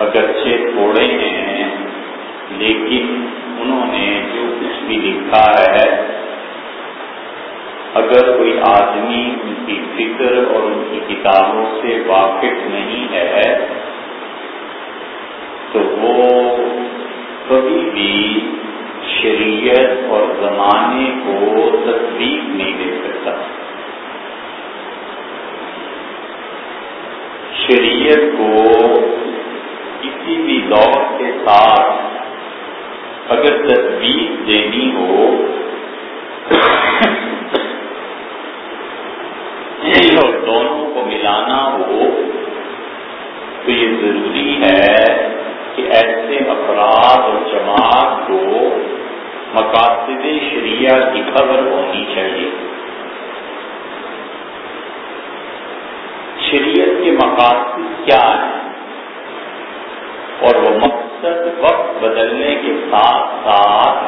اگرچہ تھوڑے ہیں، لیکن انہوں نے جو کچھ بھی لکھا ہے، اگر کوئی آدمی ان کی فکر اور ان کی کتابوں سے واقف نہیں ہے، تو وہ کبھی بھی شریعت اور زمانے کو تصدیق نہیں دے سکتا۔ شریعت کو کسی بھی دور کے ساتھ اگر تصویر دینی ہو اور دونوں کو ملانا ہو، تو یہ ضروری ہے کہ ایسے افراد اور جماعت کو مقاصد شریعہ کی خبر ہونی چاہیے۔ شریعت کے مقاصد کیا ہیں؟ اور وہ مقصد وقت بدلنے کے ساتھ ساتھ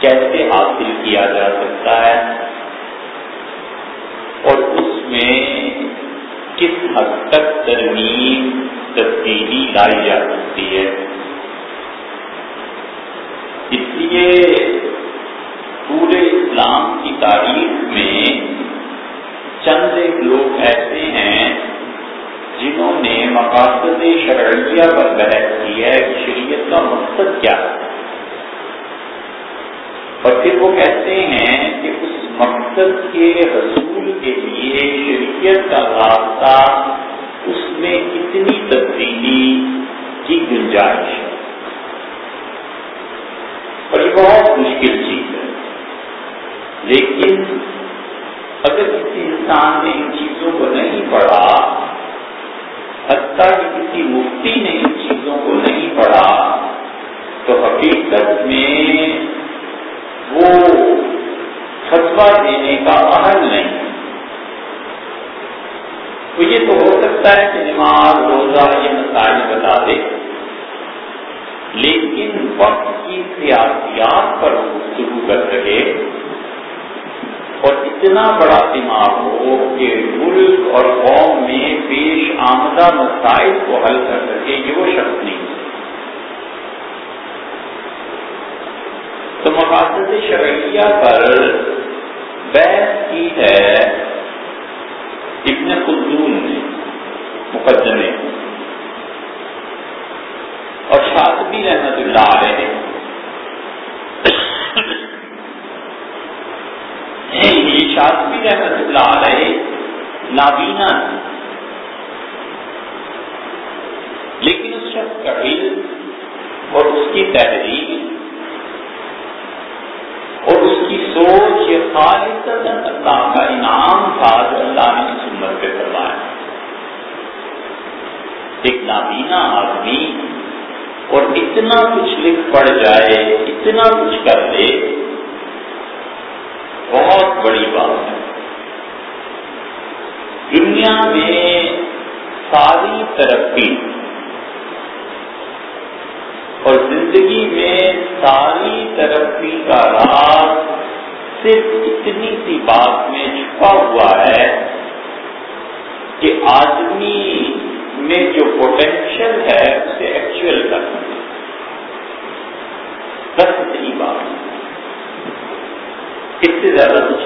کیسے حاصل کیا جا سکتا ہے اور اس میں کس حد تک ترمیم تبدیلی لائی جا سکتی ہے۔ اس لیے پورے اسلام کی تاریخ میں چند ایک لوگ ایسے ہیں جنہوں نے مقاصد شرعیہ پر بحث کی ہے کہ شریعت کا مقصد کیا ہے۔ اور پھر وہ کہتے ہیں کہ اس مقصد کے حصول کے لیے شریعت کا راستہ اس میں کتنی تبدیلی کی گنجائش ہے۔ اور یہ بہت مشکل چیز ہے۔ لیکن اگر کسی انسان نے ان چیزوں کو نہیں پڑھا حتیٰ کہ کسی مفتی نے ان چیزوں کو نہیں پڑھا، تو حقیقت میں وہ فتوا دینے کا اہل نہیں۔ تو یہ تو ہو سکتا ہے کہ نماز، روزہ یہ مسائل بتا دے، لیکن وقت کی سیاسیات پر گفتگو کر سکے۔ اور اتنا بڑا دماغ ہو کہ ملک اور قوم میں پیش آمدہ مسائل کو حل کر سکے یہ وہ شخص نہیں تو مقاصد شرعیہ پر بحث کی ہے ابن خلدون نے، مقدمے۔ اور شاطبی رحمت اللہ علیہ یہ شاطبی رحمت اللہ علیہ، نابینا لیکن اس شخص کا علم اور اس کی تحریر اور اس کی سوچ یہ خالص اللہ کا انعام تھا جو اللہ نے اس عمر پہ کروایا ایک نابینا آدمی اور اتنا کچھ لکھ پڑ جائے، اتنا کچھ کر دے بہت بڑی بات ہے۔ دنیا میں ساری ترقی اور زندگی میں ساری ترقی کا راز صرف اتنی سی بات میں چھپا ہوا ہے کہ آدمی میں جو پوٹینشیل ہے، اسے ایکچوئل کرنا۔ بس اتنی بات۔ اس سے زیادہ کچھ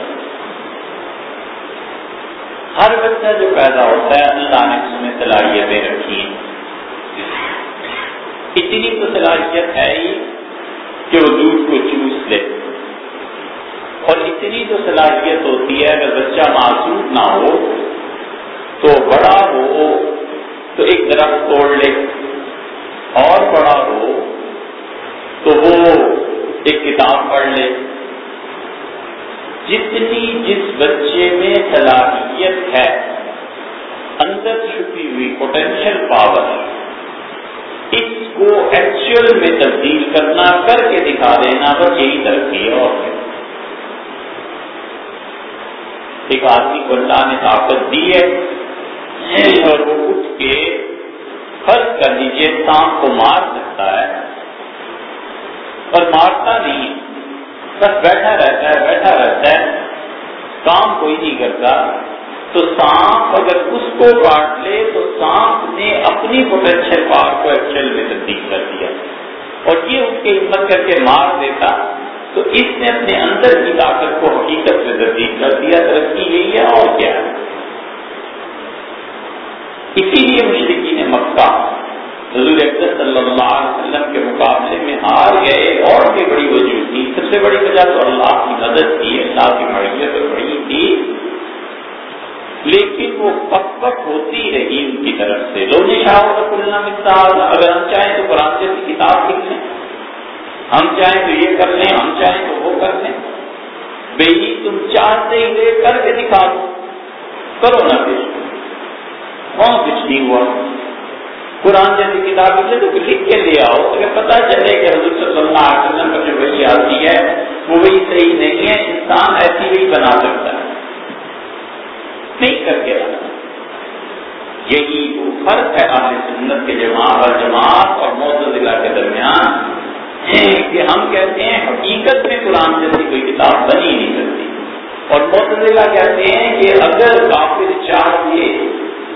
ہر بچہ جو پیدا ہوتا ہے، اللہ نے اس میں صلاحیتیں رکھی اتنی تو صلاحیت ہے ہی کہ وہ دودھ کو چوس لے۔ اور اتنی تو صلاحیت ہوتی ہے، اگر بچہ معصوم نہ ہو، تو بڑا ہو، تو ایک درخت توڑ لے۔ اور بڑا ہو، تو وہ ایک کتاب پڑھ لے۔ جتنی جس بچے میں صلاحیت ہے، اندر چھپی ہوئی پوٹینشیل پاور اس کو ایکچوئل میں تبدیل کرنا، کر کے دکھا دینا بس یہی ترقی ہے اور ایک آدمی کو اللہ نے طاقت دی ہے اور وہ اٹھ کے فرض کر لیجیے سانپ کو مار سکتا ہے۔ اور مارتا نہیں۔ بس بیٹھا رہتا ہے، بیٹھا رہتا ہے، کام کوئی نہیں کرتا۔ تو سانپ اگر اس کو کاٹ لے، تو سانپ نے اپنی پوٹینشیل پار کو ایکچوئل میں تبدیل کر دیا۔ اور یہ اس کی ہمت کر کے مار دیتا۔ تو اس نے اپنے اندر کی طاقت کو حقیقت میں تبدیل کر دیا۔ ترقی یہی ہے اور کیا ہے۔ اسی لیے مشرقی نے مکہ حضور اکثر صلی اللہ علیہ وسلم کے مقابلے میں ہار گئے اور بھی بڑی وجود تھی۔ سب سے بڑی وجہ تو اللہ کی مدد تھی، اللہ کی مڑیت بڑی تھی۔ لیکن وہ پک پک ہوتی رہی ان کی طرف سے۔ لوگ جی شاہ کلنا ملتا اگر ہم چاہیں تو قرآن جیسی کتاب لکھ لیں۔ ہم چاہیں تو یہ کر لیں، ہم چاہیں تو وہ کر لیں۔ بھائی تم چاہتے ہی کر کے دکھا دو کرو نہ کچھ۔ کون کچھ نہیں ہوا؟ قرآن جیسی کتاب لکھے تو لکھ کے لے آؤ، اگر پتا چلے کہ حضور صلی اللہ علیہ وسلم کا جو وہی آتی ہے، وہ وہی صحیح نہیں ہے، انسان ایسی وہی بنا سکتا ہے۔ نہیں کر کے رکھا یہی وہ فرق ہے اہل سنت کے جماعت اور جماعت اور معتزلہ کے درمیان کہ ہم کہتے ہیں حقیقت میں قرآن جیسی کوئی کتاب بنی نہیں سکتی۔ اور معتزلہ کہتے ہیں کہ اگر کافر چاہیے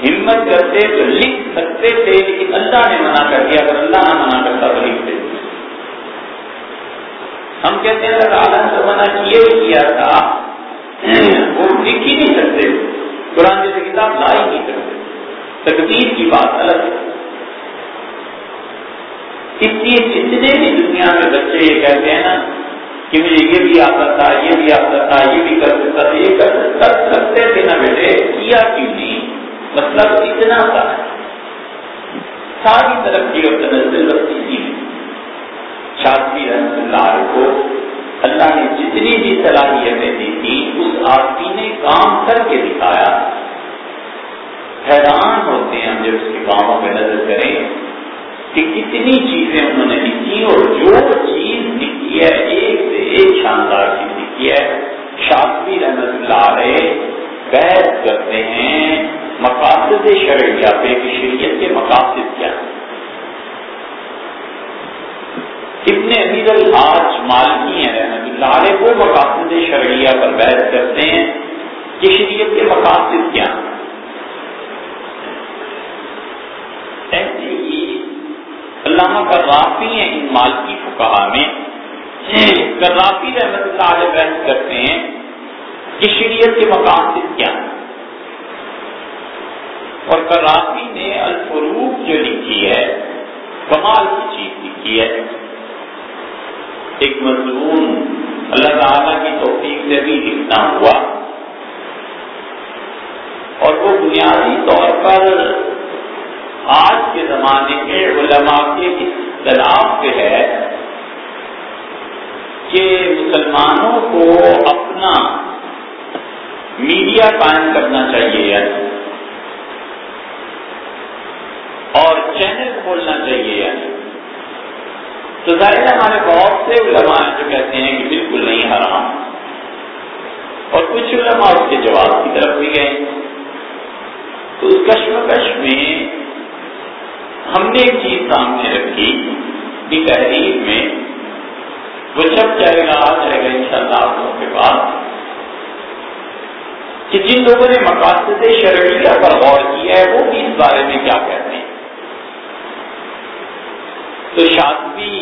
ہمت کرتے تو لکھ سکتے تھے، لیکن اللہ نے منع کر دیا، اگر اللہ نہ منع کرتا تو لکھتے ہم کہتے ہیں، اگر عالم سے منع کیے کیا تھا، وہ لکھ ہی نہیں سکتے۔ قرآن جیسے کتاب لا ہی نہیں سکتے۔ تقدیر کی بات الگ ہے۔ اس لیے جتنے بھی دنیا میں بچے یہ کہتے ہیں نا کہ مجھے یہ بھی آتا تھا، یہ بھی آتا تھا، یہ بھی کر سکتا تھا، یہ کر سکتا سکتے تھے نا بیٹے، کیا کیوں نہیں؟ مطلب اتنا سا ہے ساری ترقی اور تنزل بس اسی میں شادی رحمت اللہ کو اللہ نے جتنی بھی صلاحیتیں دی تھی، اس آدمی نے کام کر کے دکھایا۔ حیران ہوتے ہیں ہم جب اس کے کاموں پہ نظر کریں کہ کتنی چیزیں انہوں نے لکھی اور جو چیز لکھی ہے، ایک سے ایک شاندار چیز لکھی ہے۔ شادی رحمت اللہ علیہ بحث کرتے ہیں مقاصد شرعیہ پہ کہ شریعت کے مقاصد کیا ہیں؟ ابن امید الحاج مالکی ہیں، رحمت اللہ علیہ، وہ مقاصد شرعیہ پر بحث کرتے ہیں کہ شریعت کے مقاصد کیا ہیں؟ ایسے ہی علامہ کرافی ہیں ان مالکی فقہا میں کرافی رحمت اللہ علیہ بحث کرتے ہیں کہ شریعت کے مقاصد کیا ہیں؟ اور کرافی نے الفروق جو لکھی ہے، کمال کی چیز لکھی ہے۔ ایک مضمون اللہ تعالیٰ کی توفیق سے بھی لکھنا ہوا۔ اور وہ بنیادی طور پر آج کے زمانے کے علماء کے اختلاف پہ ہے کہ مسلمانوں کو اپنا میڈیا قائم کرنا چاہیے۔ یا اور چینل کھولنا چاہیے یا تو ظاہر ہمارے بہت سے علماء جو کہتے ہیں کہ بالکل نہیں حرام۔ اور کچھ علماء اس کے جواب کی طرف بھی گئے۔ تو اس کشمکش میں ہم نے ایک چیز سامنے رکھی کہ تحریر میں وہ سب جائے گا، آ جائے گا ان شاء اللہ کے بعد کہ جن لوگوں نے مقاصد شرعیہ پر غور کیا ہے، وہ بھی اس بارے میں کیا کہتے ہیں؟ تو شادی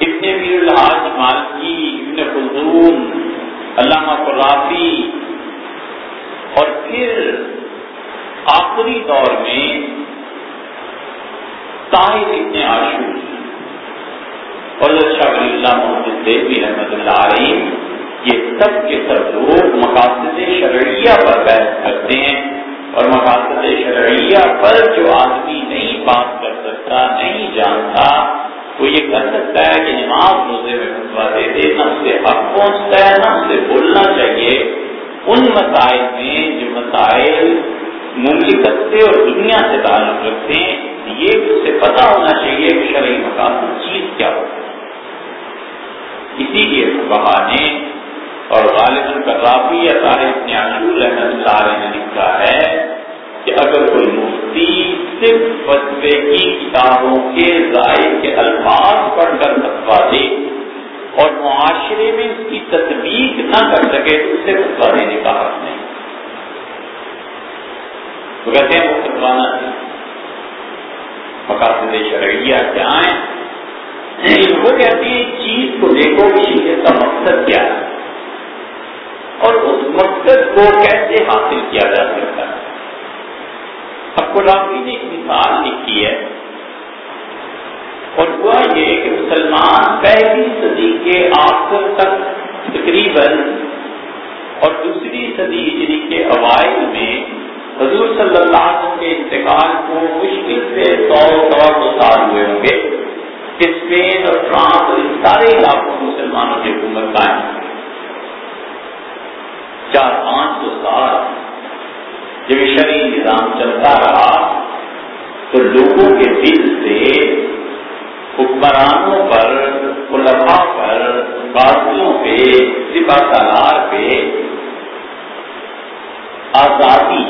ابن میر الحاظ مالکی، ابن خلدون، علامہ قرافی، اور پھر آخری دور میں طاہر ابن عاشور، اور شاہ ولی اللہ محمد دیوی رحمۃ اللہ علیہ یہ سب کے سب لوگ مقاصد شرعیہ پر بحث کرتے ہیں، اور مقاصد شرعیہ پر جو آدمی نہیں بات سکتا نہیں جانتا وہ یہ کر سکتا ہے کہ نماز روزے میں فتوا دے دے نہ اسے حق پہنچتا ہے، نہ اسے بولنا چاہیے۔ ان مسائل میں جو مسائل مملکت سے اور دنیا سے تعلق رکھتے ہیں، یہ اسے پتا ہونا چاہیے کہ شرعی مقاصد چیز کیا ہوتا ہے۔ اسی لیے بہا نے اور غالب القرافی یا طارق نیاشور رحمت اللہ علیہ نے لکھا ہے کہ اگر کوئی مفتی صرف فتوے کی کتابوں کے ذائقے کے الفاظ پڑھ کر فتوا دے اور معاشرے میں اس کی تدبیق نہ کر سکے تو اسے فتوا دینے کا حق نہیں۔ تو کہتے ہیں وہ فتوانا مقاصد شرعیہ کیا ہے وہ کہتی ہے چیز کو دیکھو شریعت کا مقصد کیا ہے۔ اور اس مقصد کو کیسے حاصل کیا جا سکتا ہے؟ نے ایک مثال لکھی ہے۔ اور ہوا یہ کہ مسلمان پہلی صدی کے آخر تک تقریباً اور دوسری صدی یعنی ہجری کے اوائل میں حضور صلی اللہ علیہ وسلم کے انتقال کو مشکل سے سو سوا دو سال ہوئے ہوں گے۔ اسپین اور فرانس اور ان سارے علاقوں میں مسلمانوں کی حکومت قائم۔ چار پانچ سو سال۔ جب شرعی نظام چلتا رہا تو لوگوں کے دل سے حکمرانوں پر علماء پر بازیوں پہ سپا سالار پہ آزادی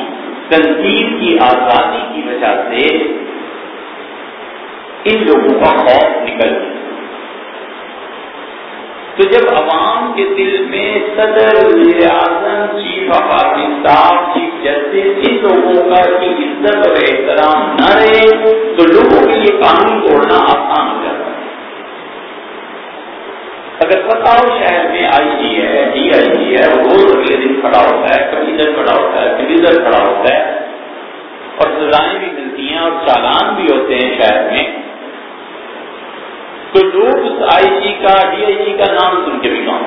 تنظیم کی آزادی کی وجہ سے ان لوگوں کا خوف نکل گیا۔ تو جب عوام کے دل میں صدر وزیر اعظم chief of army staff chief justice, ان لوگوں کا کی عزت اور احترام نہ رہے، تو لوگوں کے لیے قانون توڑنا آسان ہو جاتا ہے۔ اگر پتا ہو شہر میں آئی جی ہے، ڈی آئی جی ہے روز اگلے دن کھڑا ہوتا ہے، کمیشن کھڑا ہوتا ہے کمیشن کھڑا ہوتا ہے، اور سزائیں بھی ملتی ہیں اور چالان بھی ہوتے ہیں شہر میں۔ تو لوگ اس آئی جی کا، ڈی آئی جی کا نام سن کے بھی کام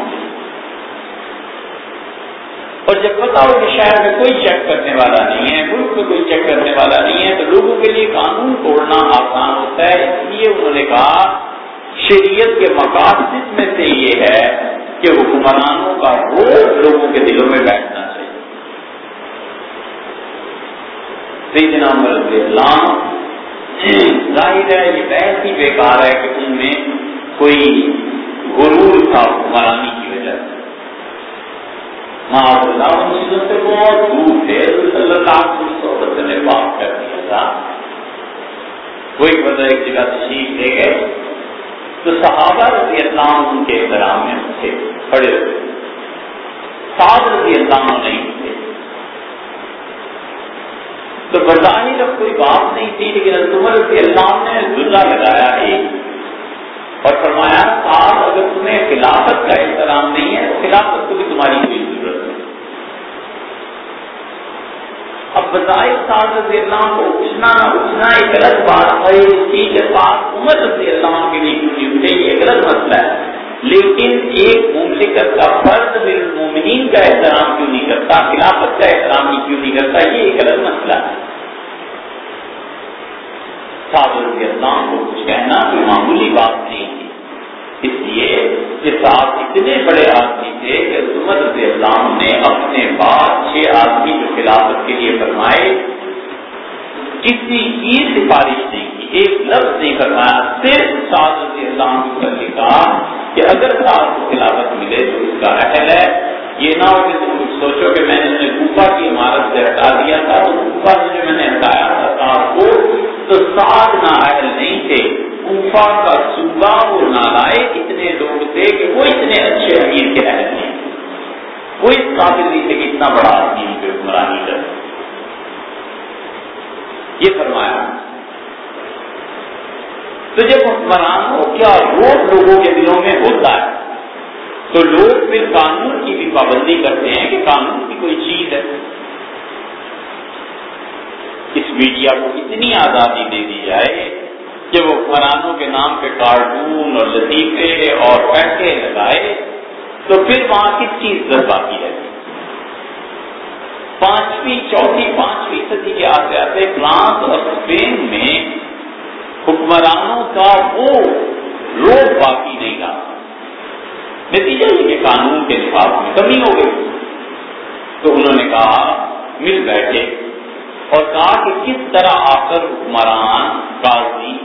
اور جب پتا ہو کہ شہر میں کوئی چیک کرنے والا نہیں ہے، ملک میں کوئی چیک کرنے والا نہیں ہے، تو لوگوں کے لیے قانون توڑنا آسان ہوتا ہے۔ اس لیے انہوں نے کہا، شریعت کے مقاصد میں سے یہ ہے کہ حکمرانوں کا روز لوگوں کے دلوں میں بیٹھنا چاہیے۔ سیدنا رضی اللہ ظاہر ہے یہ بحث ہی بیکار ہے کہ ان میں کوئی غرور تھا حکمرانی کی وجہ سے۔ اللہ ان چیزوں سے بہت دور تھے صلی اللہ علیہ وسلم نے بات کر دیا تھا۔ کوئی بندہ ایک جگہ تشریف لے گئے، تو صحابہ رضی اللہ ان کے احترام میں تھے، کھڑے ہوئے سات رضی اللہ نہیں تھے تو بظاہر اب کوئی بات نہیں تھی لیکن عمر رضی اللہ نے ذلہ لگایا ایک اور فرمایا آپ اگر تمہیں خلافت کا احترام نہیں ہے تو خلافت کو بھی تمہاری کوئی ضرورت نہیں۔ اب بظاہر صاحب رضی اللہ کو اٹھنا نہ اٹھنا ایک الگ بات ہے۔ اس کی کے عمر رضی اللہ کے لیے کیوں اٹھے یہ ایک الگ مسئلہ ہے۔ لیکن ایک مملکت کا فرد مومنین کا احترام کیوں نہیں کرتا؟ خلافت کا احترام ہی کیوں نہیں کرتا؟ یہ ایک الگ مسئلہ ہے۔ صابر اسلام کو کچھ کہنا کوئی معمولی بات نہیں تھی۔ اس لیے کہ صاحب اتنے بڑے آدمی تھے کہ سمت رضی اللہ نے اپنے بعد چھ آدمی جو خلافت کے لیے فرمائے، کسی کی سفارش نہیں کی۔ ایک لفظ نہیں فرمایا صرف سعد رضی اللہ کو لکھا کہ اگر ساتھ کو خلافت ملے تو اس کا اہل ہے۔ یہ نہ ہو کہ تم سوچو کہ میں نے اپنے گوپا کی عمارت سے ہٹا دیا تھا، تو گوپا سے جو میں نے ہٹایا تھا ساتھ کو، تو ساتھ نہ اہل نہیں تھے۔ کوفہ کا صوبہ وہ نالائے اتنے لوگ تھے کہ وہ اتنے اچھے امیر کے اہل نہیں کوئی قابل نہیں تھے کہ اتنا بڑا آدمی پہ حکمرانی کر یہ فرمایا۔ تو جب حکمران ہو، کیا روک لوگوں کے دلوں میں ہوتا ہے؟ تو لوگ پھر قانون کی بھی پابندی کرتے ہیں کہ قانون کی کوئی چیز ہے۔ اس میڈیا کو اتنی آزادی دے دی جائے کہ وہ حکمرانوں کے نام پہ کارٹون اور لطیفے اور پیسے لگائے، تو پھر وہاں کس چیز در باقی رہتی؟ پانچویں، چوتھی، پانچویں صدی کے آتے آتے فرانس اور اسپین میں حکمرانوں کا وہ روپ باقی نہیں رہا۔ نتیجہ یہ کہ قانون کے لفاظ میں کمی ہو گئی۔ تو انہوں نے کہا، مل بیٹھے اور کہا کہ کس طرح آ کر حکمران، قاضی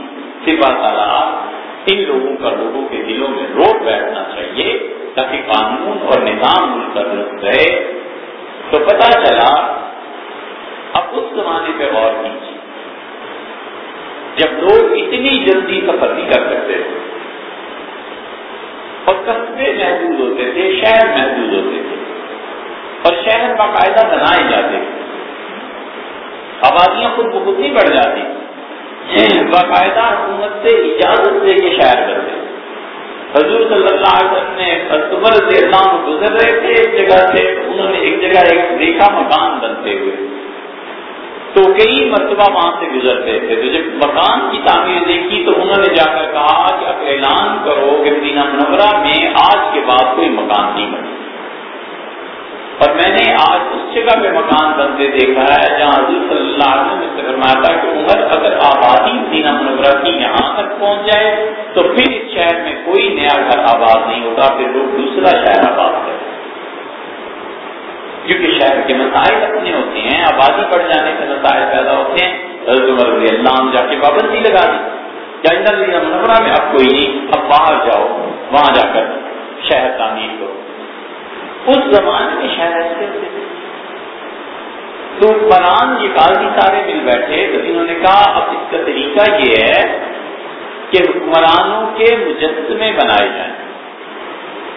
ان لوگوں کا لوگوں کے دلوں میں روک بیٹھنا چاہیے تاکہ قانون اور نظام مل کر رہے تو پتا چلا، اب اس زمانے پہ غور کیجیے۔ جب لوگ اتنی جلدی سفر نہیں کر سکتے اور قصبے محدود ہوتے تھے، شہر محدود ہوتے تھے اور شہر باقاعدہ بنائے جاتے تھے۔ آبادیاں خود بخود نہیں بڑھ جاتی۔ باقاعدہ حکومت سے اجازت دے کے شاعر کرتے حضور صلی اللہ علیہ وسلم نے اکتوبر سے اللہ گزر رہے تھے، ایک جگہ سے انہوں نے ایک جگہ ایک دیکھا مکان بنتے ہوئے۔ تو کئی مرتبہ وہاں سے گزرتے تھے۔ تو جب مکان کی تعمیر دیکھی تو انہوں نے جا کر کہا کہ اب اعلان کرو کہ مدینہ منورہ میں آج کے بعد کوئی مکان نہیں بنے۔ اور میں نے آج اس جگہ پہ مکان بنتے دیکھا ہے جہاں حضور صلی اللہ علیہ وسلم سے فرمایا تھا کہ عمر اگر آبادی مدینہ منورہ کی یہاں تک پہنچ جائے تو پھر اس شہر میں کوئی نیا گھر آباد نہیں ہوگا پھر لوگ دوسرا شہر آباد کریں کیونکہ شہر کے مسائل اپنے ہوتے ہیں، آبادی بڑھ جانے سے مسائل پیدا ہوتے ہیں۔ حضرت عمر رضی اللہ جا کے پابندی لگا دی۔ یا مدینہ منورہ میں اب کوئی نہیں، اب باہر جاؤ، وہاں جا کر شہر تعمیر کرو۔ اس زمانے میں شاید ایسے ہوتے تھے۔ تو فران یہ قاضی سارے مل بیٹھے تو انہوں نے کہا، اب اس کا طریقہ یہ ہے کہ حکمرانوں کے مجسمے بنائے جائیں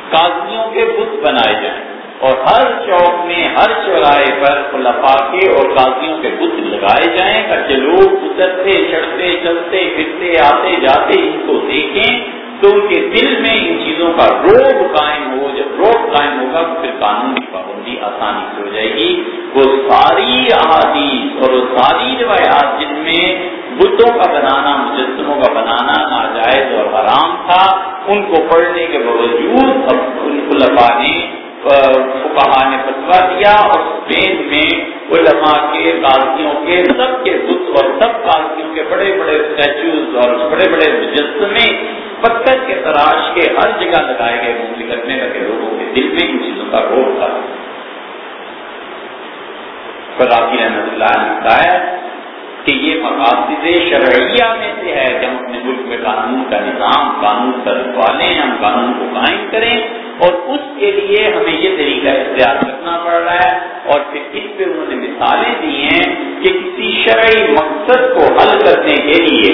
قاضیوں کے بت بنائے جائیں۔ اور ہر چوک میں، ہر چوراہے پر خلفا کے اور قاضیوں کے بت لگائے جائیں، تاکہ لوگ اترتے چڑھتے، چلتے، پھرتے، آتے، جاتے، ان کو دیکھیں۔ تو ان کے دل میں ان چیزوں کا روب قائم ہو، جب روب قائم ہوگا تو پھر قانون کی پابندی آسانی سے ہو جائے گی۔ وہ ساری احادیث اور وہ ساری روایات جن میں بتوں کا بنانا، مجسموں کا بنانا ناجائز اور حرام تھا، ان کو پڑھنے کے باوجود اب ان کو نے فقہا نے فتوا دیا اور اسپین میں علماء کے قاضیوں کے، سب کے بت اور سب قاضیوں کے بڑے بڑے اسٹیچوز اور بڑے بڑے مجسمے پتھر کے تراش کے ہر جگہ لگائے گئے مجھے کرنے لگے، لوگوں کے دل میں ان چیزوں کا روپ تھا۔ خدافی احمد اللہ نے بتایا کہ یہ مقاصد شرعیہ میں سے ہے کہ ہم اپنے ملک میں قانون کا نظام، قانون کا رکھوالیں ہم قانون کو قائم کریں اور اس کے لیے ہمیں یہ طریقہ اختیار کرنا پڑ رہا ہے اور پھر اس پہ انہوں نے مثالیں دی ہیں کہ کسی شرعی مقصد کو حل کرنے کے لیے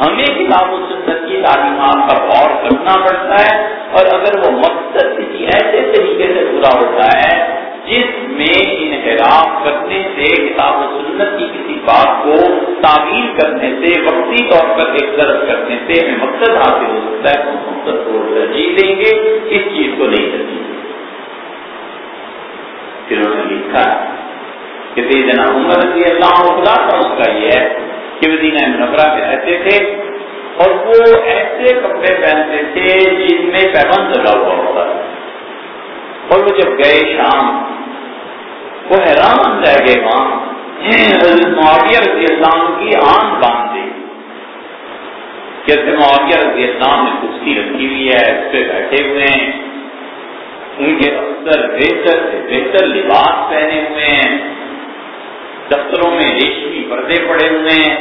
ہمیں کتاب و سنت کی تعلیمات کا غور کرنا پڑتا ہے اور اگر وہ مقصد کسی ایسے طریقے سے پورا ہوتا ہے جس میں انحراف کرنے سے، کتاب و سنت کی کسی بات کو تعبیر کرنے سے، وقتی طور پر ایک درد کرنے سے ہمیں مقصد حاصل ہو سکتا ہے تو مقصد کو ترجیح دیں گے، اس چیز کو نہیں ترجیح پھر انہوں نے لکھا کہ سیدنا عمر رضی اللہ عنہ اس کا یہ ہے کہ مدینہ منورہ میں رہتے تھے اور وہ ایسے کپڑے پہنتے تھے جن میں پیمن لگا ہوا ہوتا تھا۔ اور وہ جب گئے شام، وہ حیران رہ گئے وہاں۔ معاویہ رضی اللہ کی آن باندھ دی کیسے معاویہ رضی اللہ نے کشتی رکھی ہوئی ہے، اس پہ بیٹھے ہوئے ہیں۔ ان کے افسر بہتر سے بہتر لباس پہنے ہوئے ہیں۔ دفتروں میں ریشمی پردے پڑے ہوئے ہیں۔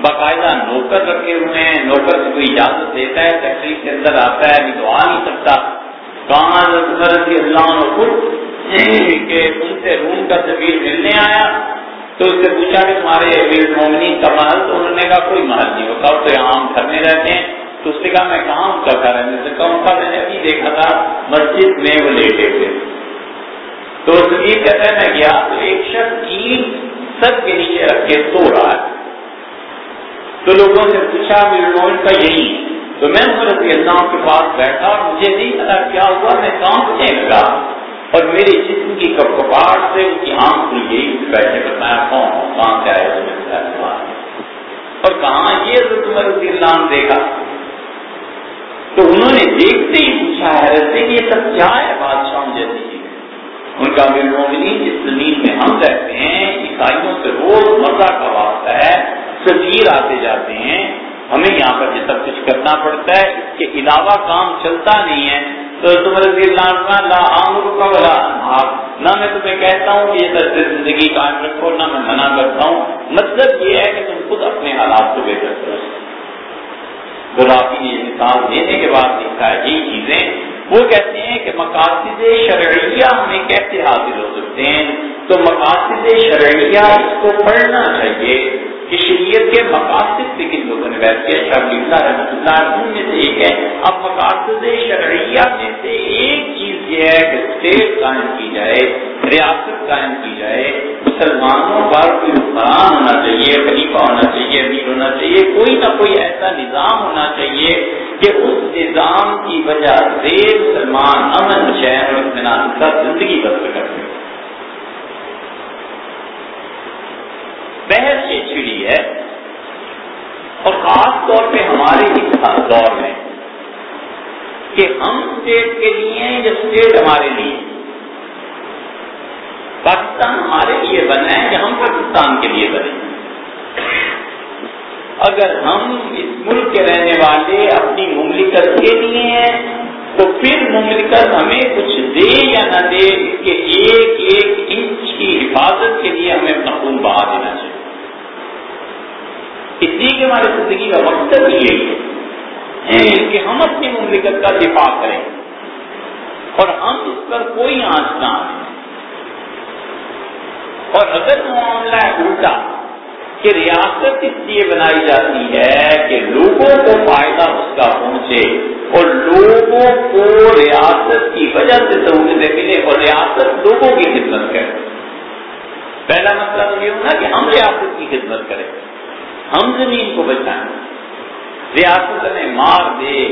باقاعدہ نوکر رکھے ہوئے ہیں۔ نوکر سے کوئی اجازت دیتا ہے فیکٹری کے اندر آتا ہے ابھی تو آ نہیں سکتا کہاں رضی اللہ عنہ خود یعنی کہ ان سے روم کا طبیل ملنے آیا تو اس سے پوچھا کہ تمہارے امیر مومنی کا محل تو انہوں نے کہا کوئی محل نہیں ہوتا تو یہاں ہم گھر میں رہتے ہیں۔ تو اس نے کہا میں کہاں ان کا گھر ہے کون کا میں نے ابھی دیکھا تھا مسجد میں وہ لیٹے ہوئے تو سبیر کہتا ہے، میں گیا تو ایک شخص کی سب کے نیچے رکھ کے سو رہا ہے۔ تو لوگوں سے پوچھا، امیر مومن کا یہی تو میں عمر رضی اللہ کے پاس بیٹھا مجھے نہیں پتا کیا ہوا، میں کام سے لگا اور میرے جسم کی کپکپاٹ سے ان کی آنکھ کھل گئی۔ بیٹھے بتایا کون؟ کہاں سے آئے اور کہاں؟ یہ حضرت عمر رضی اللہ نے دیکھا۔ تو انہوں نے دیکھتے ہی پوچھا ہے کہ یہ سب کیا ہے بادشاہ جیسی ان کا مومنی جس زمین میں ہم رہتے ہیں، عیسائیوں سے روز مزہ کا واسطہ ہے سبیر آتے جاتے ہمیں یہاں پر یہ سب کچھ کرنا پڑتا ہے اس کے علاوہ کام چلتا نہیں ہے۔ تو تم رضی اللہ لا عامر کا ولا نہ میں تمہیں کہتا ہوں کہ یہ طرز زندگی قائم رکھو نہ میں منع کرتا ہوں۔ مطلب یہ ہے کہ تم خود اپنے حالات کو بہتر کرو۔ گلابی نے مثال دینے کے بعد لکھا ہے یہ چیزیں۔ وہ کہتے ہیں کہ مقاصد شرعیہ ہمیں کیسے حاصل ہو سکتے ہیں؟ تو مقاصد شرعیہ اس کو پڑھنا چاہیے۔ کہ شریعت کے مقاصد سے کن لوگوں نے بیٹھ کیا؟ شاہ رحمۃ اللہ میں سے ایک ہے۔ اب مقاصد شرعیہ میں سے ایک چیز یہ ہے کہ اسٹیٹ قائم کی جائے، ریاست قائم کی جائے۔ مسلمانوں پر کوئی حکمران ہونا چاہیے، خلیفہ ہونا چاہیے، امیر ہونا چاہیے، کوئی نہ کوئی ایسا نظام ہونا چاہیے کہ اس نظام کی وجہ سے مسلمان امن، شہر اور اطمینان کا زندگی بسر کر سکے۔ بحث یہ چھڑی ہے اور خاص طور پہ ہمارے اس دور میں کہ ہم اسٹیٹ کے لیے ہیں یا اسٹیٹ ہمارے لیے پاکستان ہمارے لیے بنا ہے کہ ہم پاکستان کے لیے بنے اگر ہم اس ملک کے رہنے والے اپنی مملکت کے لیے ہیں تو پھر مملکت ہمیں کچھ دے یا نہ دے، اس کے ایک ایک انچ کی حفاظت کے لیے ہمیں اپنا خون بہا دینا چاہیے۔ اس لیے کہ ہماری زندگی کا مقصد ہی یہی ہے۔ کہ ہم اپنی مملکت کا دفاع کریں۔ اور ہم اس پر کوئی آنچ نہ آئے اور اگر معاملہ ہے الٹا کہ ریاست اس لیے بنائی جاتی ہے کہ لوگوں کو فائدہ اس کا پہنچے اور لوگوں کو ریاست کی وجہ سے سہولتیں ملے اور ریاست لوگوں کی خدمت کرے۔ پہلا مطلب یہ ہونا کہ ہم ریاست کی خدمت کریں۔ ہم زمین کو بچائیں۔ ریاست میں مار دے،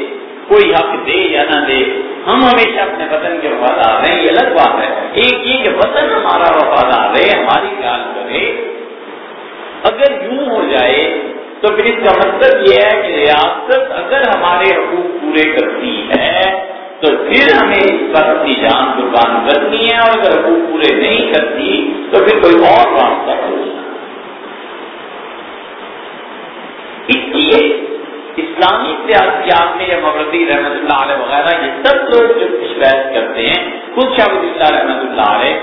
کوئی حق دے یا نہ دے۔ ہم ہمیشہ اپنے وطن کے وفادار ہیں، یہ الگ بات ہے۔ ایک یہ کہ وطن ہمارا وفادار ہے، ہماری خیال کرے۔ اگر یوں ہو جائے تو پھر اس کا مطلب یہ ہے کہ ریاست اگر ہمارے حقوق پورے کرتی ہے، تو پھر ہمیں اس پر اپنی جان قربان کرنی ہے، اور اگر حقوق پورے نہیں کرتی، تو پھر کوئی اور راستہ کرنا اس لیے اسلامی سیاسیات میں یا مغربی رحمت اللہ علیہ وغیرہ، یہ سب لوگ جو کچھ بحث کرتے ہیں، خود شاہ اللہ رحمت اللہ علیہ،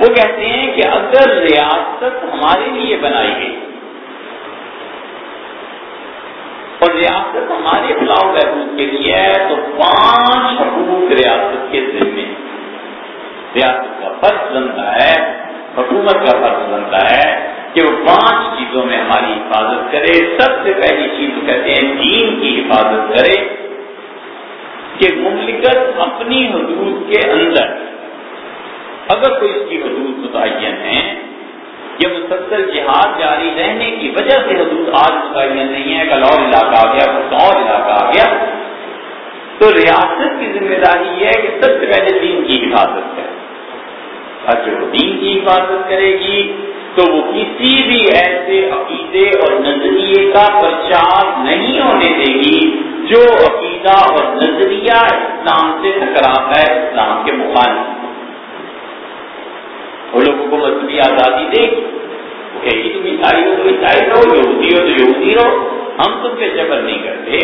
وہ کہتے ہیں کہ اگر ریاست ہمارے لیے بنائی گئی اور ریاست ہمارے فلاح بہبود کے لیے ہے تو پانچ حقوق ریاست کے ذمے ریاست کا فرض بنتا ہے، حکومت کا فرض بنتا ہے کہ وہ پانچ چیزوں میں ہماری حفاظت کرے۔ سب سے پہلی چیز کہتے ہیں، دین کی حفاظت کرے کہ مملکت اپنی حدود کے اندر، اگر کوئی اس کی حدود متعین ہے یا مسلسل جہاد جاری رہنے کی وجہ سے حدود آج متعین نہیں ہے کل اور علاقہ آ گیا، کچھ اور علاقہ آ گیا۔ تو ریاست کی ذمہ داری یہ ہے کہ سب سے پہلے دین کی حفاظت کرے۔ اور جو دین کی حفاظت کرے گی، تو وہ کسی بھی ایسے عقیدے اور نظریے کا پرچار نہیں ہونے دے گی جو عقیدہ اور نظریہ اسلام سے ٹکراتا ہے، اسلام کے مخالف۔ وہ لوگوں کو مذہبی آزادی دے گی کہ تم عیسائی ہو تو عیسائی رہو یہودی ہو تو یہودی رہو ہم تم پہ جبر نہیں کرتے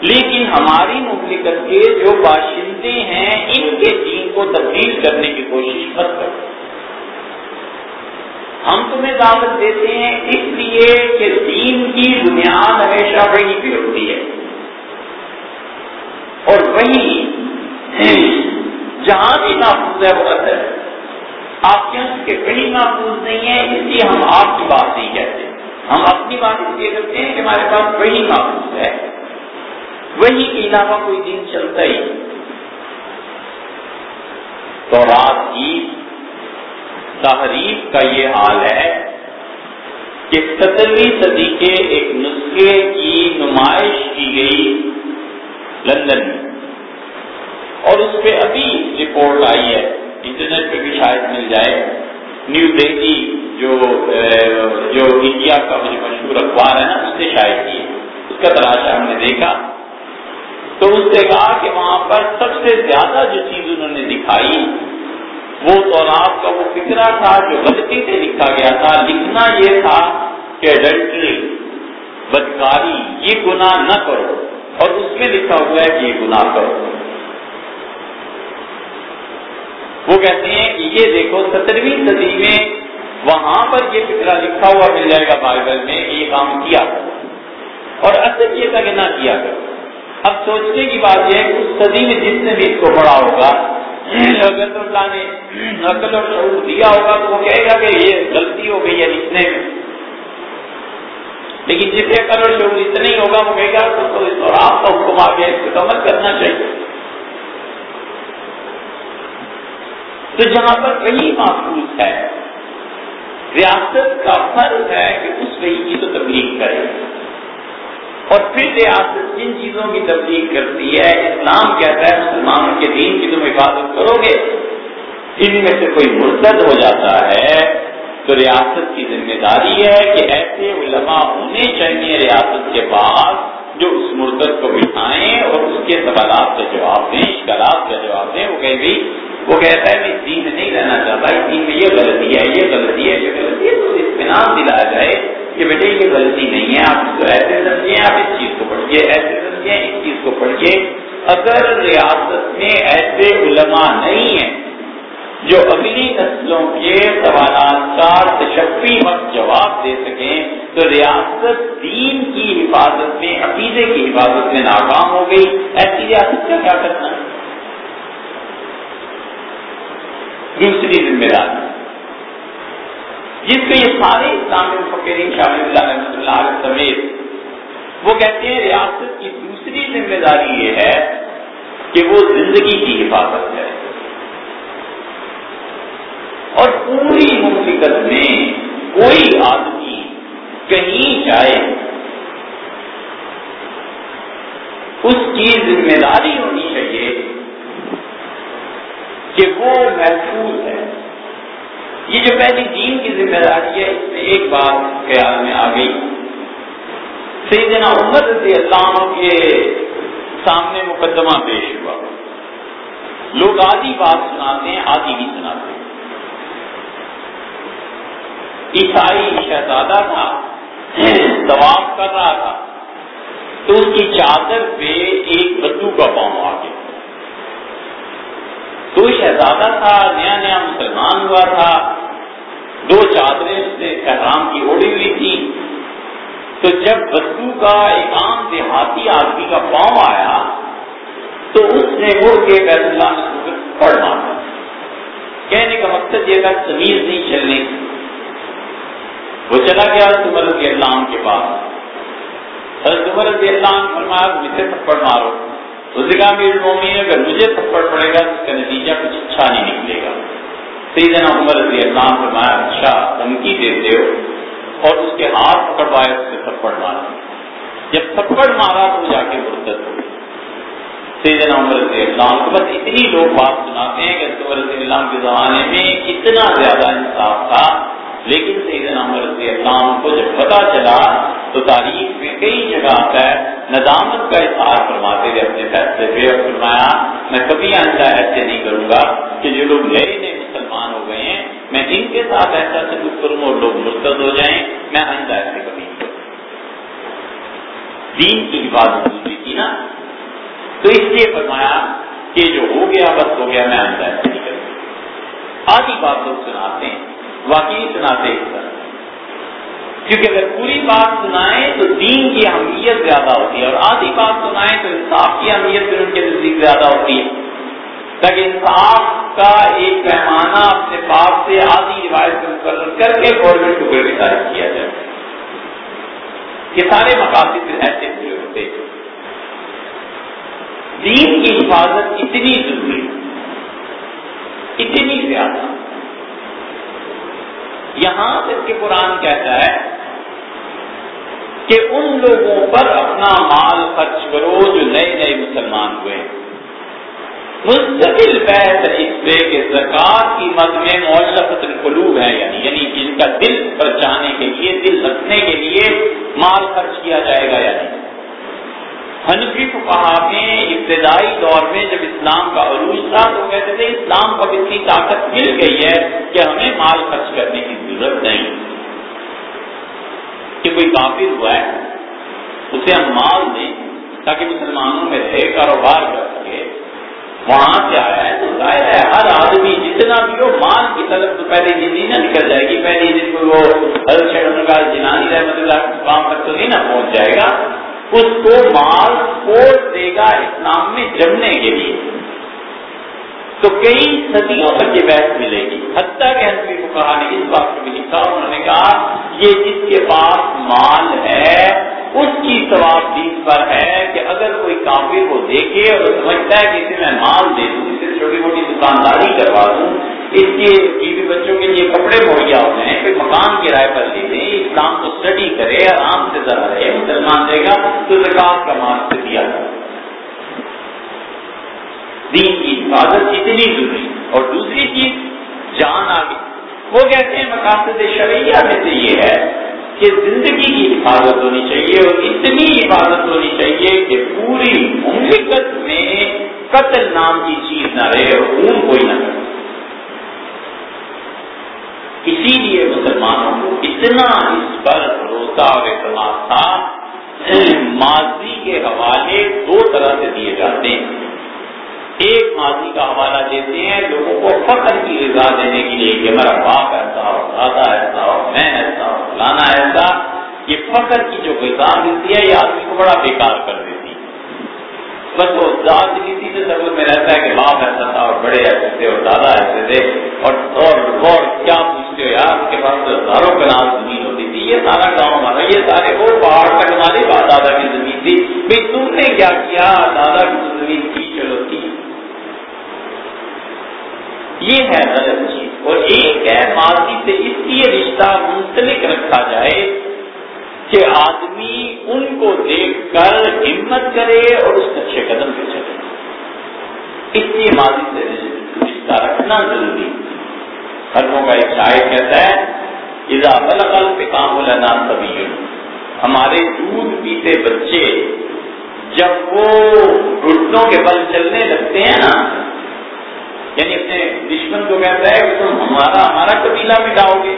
لیکن ہماری مملکت کے جو باشندے ہیں ان کے دین کو تبدیل کرنے کی کوشش مت کرو ہم تمہیں دعوت دیتے ہیں، اس لیے کہ دین کی بنیاد ہمیشہ وہی پہ ہوتی ہے۔ اور وہی جہاں بھی نافذ ہے، وہ ہے۔ آپ کے اس کے کہیں محفوظ نہیں ہے اس لیے ہم آپ کی بات نہیں کہتے۔ ہم اپنی بات اس لیے کرتے ہیں کہ ہمارے پاس وہی محفوظ ہے۔ وہی کے علاوہ کوئی دن چلتا ہی تو رات کی تحریف کا یہ حال ہے کہ سترویں صدی کے ایک نسخے کی نمائش کی گئی لندن میں۔ اور اس پہ ابھی رپورٹ آئی ہے۔ انٹرنیٹ پہ بھی شاید مل جائے۔ نیو دہلی جو جو انڈیا کا جو مشہور اخبار ہے نا، اس نے شاید کی۔ اس کا تلاشا ہم نے دیکھا۔ تو اس نے کہا کہ وہاں پر سب سے زیادہ جو چیز انہوں نے دکھائی، وہ تورات کا وہ فکرہ تھا جو غلطی سے لکھا گیا تھا۔ لکھنا یہ تھا کہ اڈلٹری بدکاری، یہ گناہ نہ کرو۔ اور اس میں لکھا ہوا ہے کہ یہ گناہ کرو۔ وہ کہتے ہیں کہ یہ دیکھو سترویں صدی میں وہاں پر یہ فکرہ لکھا ہوا مل جائے گا بائبل میں یہ کام کیا اور اصل یہ تھا کہ نہ کیا کرو۔ اب سوچنے کی بات یہ ہے کہ اس صدی میں جس نے بھی اس کو پڑھا ہوگا، اگر تو اللہ نے نقل اور شعور دیا ہوگا تو وہ کہے گا کہ یہ غلطی ہو گئی ہے لکھنے میں۔ لیکن جسے عقل اور شعور اتنا ہی ہوگا، وہ کہے گا تو اس اور آپ کا حکم آ گیا اس کو عمل کرنا چاہیے۔ تو جہاں پر کہیں محفوظ ہے، ریاست کا فرض ہے کہ اس وہی کی تو تبلیغ کرے۔ اور پھر ریاست جن چیزوں کی تبدیل کرتی ہے، اسلام کہتا ہے مسلمانوں کے دین کی تم حفاظت کرو گے۔ ان میں سے کوئی مرتد ہو جاتا ہے تو ریاست کی ذمہ داری ہے کہ ایسے علماء ہونے چاہیے ریاست کے پاس جو اس مرتد کو بٹھائیں اور اس کے سوالات کا جواب دیں اشکالات کا جواب دیں۔ وہ کہ بھی وہ کہتا ہے، میں دین میں نہیں رہنا چاہتا، اس دین میں یہ غلطی ہے، یہ غلطی ہے، یہ غلطی ہے، تو اطمینان دلایا جائے کہ بیٹے، یہ غلطی نہیں ہے، آپ اس کو ایسے سمجھیں، آپ اس چیز کو پڑھیے، ایسے سمجھیں، اس چیز کو پڑھیے۔ اگر ریاست میں ایسے علماء نہیں ہیں جو اگلی نسلوں کے سوالات کا تشفی وقت جواب دے سکیں، تو ریاست دین کی حفاظت میں، عقیدے کی حفاظت میں ناکام ہو گئی۔ ایسی ریاست کا کیا کرنا ہے؟ دوسری ذمہ داری جس کو یہ سارے اسلامی فقیرین شاہ اللہ رحمۃ اللہ علیہ سمیت، وہ کہتے ہیں ریاست کی دوسری ذمہ داری یہ ہے کہ وہ زندگی کی حفاظت ہے اور پوری مملکت میں کوئی آدمی کہیں جائے، اس کی ذمہ داری ہونی چاہیے کہ وہ محفوظ ہے۔ یہ جو پہلی دین کی ذمہ داری ہے، اس میں ایک بات خیال میں آ گئی۔ سیدنا عمر رضی اللہ عنہ کے سامنے مقدمہ پیش ہوا۔ لوگ آدھی بات سناتے ہیں، آدھی بھی سناتے۔ ہیں عیسائی شہزادہ تھا، طواف کر رہا تھا۔ تو اس کی چادر پہ ایک بدو کا پاؤں آ گیا۔ تو شہزادہ تھا، نیا نیا مسلمان ہوا تھا، دو چادریں اس نے احرام کی اوڑی ہوئی تھی تو جب بدو کا ایک عام دیہاتی آدمی کا پاؤں آیا، تو اس نے مڑ کے بیت اللہ میں پڑ مارا۔ کہنے کا مقصد یہ تھا تمیز نہیں چلنے۔ کی وہ چلا گیا عمر رضی اللہ کے پاس۔ حضرت عمر رضی اللہ عنہ فرمایا، مجھے تھپڑ مارو۔ اس نے کہا، میرے مومن اگر مجھے تھپڑ پڑے گا تو اس کا نتیجہ کچھ اچھا نہیں نکلے گا۔ سیدنا عمر رضی اللہ فرمایا اچھا دھمکی دیتے ہو اور اس کے ہاتھ پکڑوائے اس سے تھپڑ مارا۔ جب تھپڑ مارا تو جا کے مرتد ہو سیدنا عمر رضی اللہ کو بس اتنی لوگ بات سناتے ہیں کہ عمر رضی اللہ کے زمانے میں اتنا زیادہ انصاف تھا لیکن سیدنا عمر رضی اللہ کو جب پتا چلا تو تاریخ میں کئی جگہ آتا ہے ندامت کا اظہار فرماتے تھے اپنے فیصلے پہ اور فرمایا، میں کبھی آئندہ ایسے نہیں کروں گا کہ جو لوگ نئے نئے مسلمان ہو گئے ہیں، میں ان کے ساتھ ایسا سلوک کروں اور لوگ مرتد ہو جائیں، میں آئندہ ایسے کبھی نہیں کروں. دین کی حفاظت دوسری کی نا؟ تو اس لیے فرمایا کہ جو ہو گیا، بس ہو گیا، میں آئندہ ایسے نہیں کروں آدھی بات لوگ سناتے ہیں واقعی سناتے اس کیونکہ اگر پوری بات سنائیں تو دین کی اہمیت زیادہ ہوتی ہے اور آدھی بات سنائیں تو انصاف کی اہمیت پھر ان کے نزدیک زیادہ ہوتی ہے۔ تاکہ انصاف کا ایک پیمانہ اپنے باپ سے آدھی روایت کو مقرر کر کے گورنمنٹ کو گرفتار کیا جائے۔ یہ سارے مقاصد ایسے پورے ہوتے دین کی حفاظت اتنی ضروری اتنی زیادہ۔ یہاں تک کہ قرآن کہتا ہے کہ ان لوگوں پر اپنا مال خرچ کرو جو نئے نئے مسلمان ہوئے۔ مستقل بحث اس پہ کہ زکات کی مد میں معلقت القلوب ہے یعنی یعنی جن کا دل بچانے کے لیے، دل رکھنے کے لیے مال خرچ کیا جائے گا یعنی حنفی فقہا میں ابتدائی دور میں جب اسلام کا عروج تھا تو کہتے تھے اسلام کو اتنی طاقت مل گئی ہے کہ ہمیں مال خرچ کرنے کی ضرورت نہیں۔ کہ کوئی کافر ہوا ہے، اسے ہم مال دیں تاکہ مسلمانوں میں رہے، کاروبار کر سکے۔ وہاں سے آیا ہے، تو ظاہر ہے ہر آدمی جتنا بھی ہو، مال کی طرف تو پہلے یہ نہ نکل جائے گی۔ پہلے دن کو وہ حضرت شیخ کا جنانی رحمت اللہ کام تک تو نہیں نہ پہنچ جائے گا۔ اس کو مال کوٹ دے گا اسلام میں جمنے کے لیے۔ تو کئی صدیوں تک یہ بحث ملے گی۔ حتیٰ کہ حنفی کو کہا نے اس بات کو بھی لکھا، انہوں نے کہا، یہ جس کے پاس مال ہے، اس کی ثواب دین پر ہے کہ اگر کوئی کافر کو دیکھے اور سمجھتا ہے کہ اسے میں مال دے دوں، اسے چھوٹی موٹی دکانداری کروا دوں اس کے بیوی بچوں کے لیے کپڑے مہیا ہو جائیں کوئی مکان کرائے پر لے دیں اسلام کو اسٹڈی کرے، آرام سے ذرا رہے، مسلمان دے گا تو زکات کا مال سے دیا جائے۔ دین کی حفاظت اتنی ضروری۔ اور دوسری چیز، جان آگے۔ وہ کہتے ہیں، مقاصد شرعیہ میں سے یہ ہے کہ زندگی کی حفاظت ہونی چاہیے، اور اتنی حفاظت ہونی چاہیے کہ پوری مملکت میں قتل نام کی چیز نہ رہے اور خون کوئی نہ کرے اسی لیے مسلمانوں کو اتنا اس پر بھروسہ اور اعتماد تھا ماضی کے حوالے دو طرح سے دیے جاتے ہیں۔ ایک ماضی کا حوالہ دیتے ہیں، لوگوں کو فخر کی رضا دینے کے لیے کہ ہمارا باپ ایسا ہو دادا ایسا ہو میں ایسا ہو لانا ایسا، یہ فخر کی جو غذا ملتی ہے، یہ آدمی کو بڑا بیکار کر دیتی بس وہ ذات نیتی سے سب میں رہتا ہے کہ باپ ایسا تھا اور بڑے ایسے تھے اور دادا ایسے تھے اور اور, اور کیا پوچھتے ہو یار کے پاس ہزاروں کنال زمین ہوتی تھی۔ یہ سارا گاؤں ہمارا یہ سارے وہ پہاڑ تک ہماری بات دادا کی زمین تھی۔ بھائی تم نے کیا کیا؟ دادا کی زمین تھی چلو تھی یہ ہے غلط چیز۔ اور ایک ہے ماضی سے اس لیے رشتہ منسلک رکھا جائے کہ آدمی ان کو دیکھ کر ہمت کرے اور اس اچھے قدم پہ چلے۔ اس لیے ماضی سے رشتہ رکھنا ضروری۔ خرموں کا ایک شاعر کہتا ہے، اذا بلغل پہ کام ہونا سبھی ہمارے دودھ پیتے بچے جب وہ گھٹنوں کے بل چلنے لگتے ہیں نا یعنی اپنے دشمن کو کہتا ہے کہ تم ہمارا ہمارا قبیلہ مٹاؤ گے۔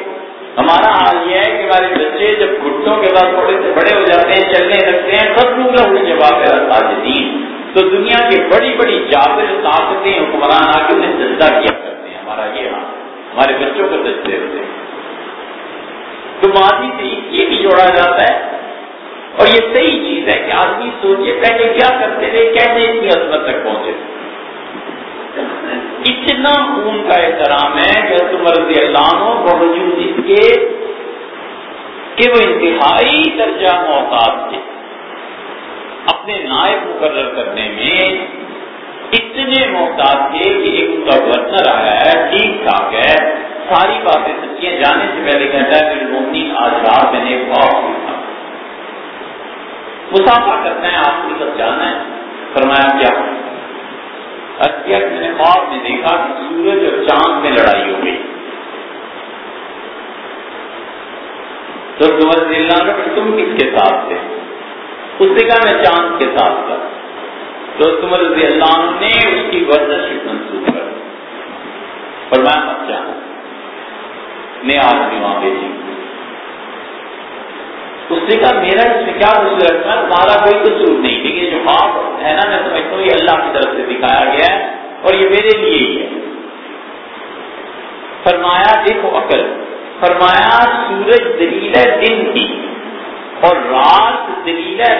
ہمارا حال یہ ہے کہ ہمارے بچے جب گھٹوں کے بعد تھوڑے سے بڑے ہو جاتے ہیں، چلنے لگتے ہیں، سب لوگ جواب تاجدین تو دنیا کی بڑی بڑی جابر طاقتیں حکمران آ کے انہیں سجدہ کیا کرتے ہیں۔ ہمارا یہ حال۔ ہمارے بچوں کو سجدے ہوتے ہیں۔ تو ماضی سے یہ بھی جوڑا جاتا ہے۔ اور یہ صحیح چیز ہے کہ آدمی سوچے، پہلے کیا کرتے تھے؟ کیسے اتنی عظمت تک پہنچے۔ تھے اتنا خون کا احترام ہے کہ رضی اللہ عنہ باوجود اس کے کہ وہ انتہائی درجہ محتاط تھے۔ اپنے نائب مقرر کرنے میں اتنے محتاط تھے کہ ایک ان کا گورنر آیا ہے، ٹھیک ٹھاک ہے، ساری باتیں سچی ہیں۔ جانے سے پہلے کہتا ہے کہ مومنی آج رات میں نے خواب مسافہ کرتے ہیں، آپ کو سب جانا ہے۔ فرمایا، کیا؟ میں نے خواب میں دیکھا کہ سورج اور چاند میں لڑائی ہو گئی۔ تو تم کس کے ساتھ تھے؟ اس نے کہا، میں چاند کے ساتھ تھا۔ تو تم رضی اللہ عنہ نے اس کی ورزش منسوخ کر اور میں مت جانا میں آدمی وہاں بھیجی اس نے کہا، میرا اس میں کیا قصور رکھنا تمہارا کوئی قصور نہیں. لیکن جو خواب ہے نا میں سمجھتا ہوں، یہ اللہ کی طرف سے دکھایا گیا ہے اور یہ میرے لیے ہی ہے۔ فرمایا، دیکھو عقل. فرمایا، سورج دلیل ہے دن کی اور رات دلیل ہے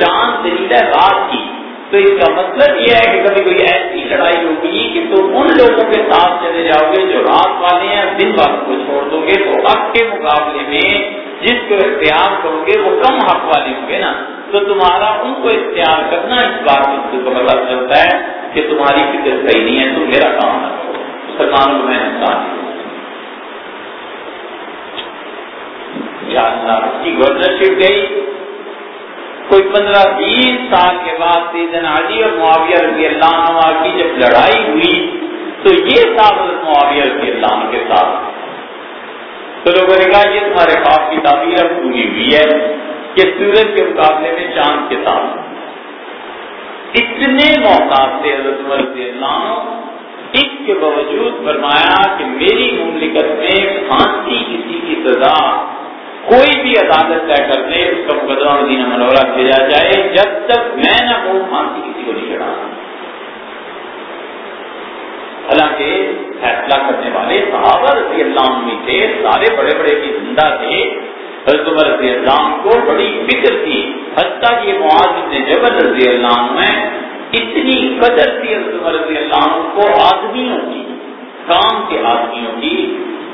چاند دلیل ہے رات کی۔ تو اس کا مطلب یہ ہے کہ کبھی کوئی ایسی لڑائی ہوگی کہ تم ان لوگوں کے ساتھ چلے جاؤ گے جو رات والے ہیں دن والوں کو چھوڑ دو گے۔ تو حق کے مقابلے میں جس کو اختیار کرو گے، وہ کم حق والے ہوں گے نا۔ تو تمہارا ان کو اختیار کرنا اس بات کو پتا چلتا ہے کہ تمہاری فکر صحیح نہیں ہے، تم میرا کام نہ کرو۔ مسلمانوں کو میں نقصان کی گورنرشپ گئی۔ کوئی پندرہ بیس سال کے بعد سیدن علی اور معاویہ رضی اللہ عنہ کی جب لڑائی ہوئی، تو یہ تھا حضرت معاویہ رضی اللہ عنہ کے ساتھ تو لوگوں نے کہا، یہ تمہارے خواب کی تعبیر اب پوری ہوئی ہے کہ سورج کے مقابلے میں چاند کے ساتھ۔ اتنے محتاط تھے حضرت رضی اللہ عنہ۔ اس کے باوجود فرمایا کہ میری مملکت میں پھانسی کسی کی سزا کوئی بھی عدالت طے کر دے، اس کا مقدمہ مدینہ منورہ بھیجا جائے، جب تک میں نہ ہوں، پھانسی کسی کو نہیں چڑھا۔ حالانکہ فیصلہ کرنے والے صحابہ رضی اللہ عنہ تھے، سارے بڑے بڑے کی زندہ تھے۔ حضرت عمر رضی اللہ عنہ کو بڑی فکر تھی، حتیٰ کہ معاذ ابن جبل رضی اللہ عنہ میں اتنی قدر تھی حضرت عمر رضی اللہ عنہ کو، آدمیوں کی، کام کے آدمیوں کی،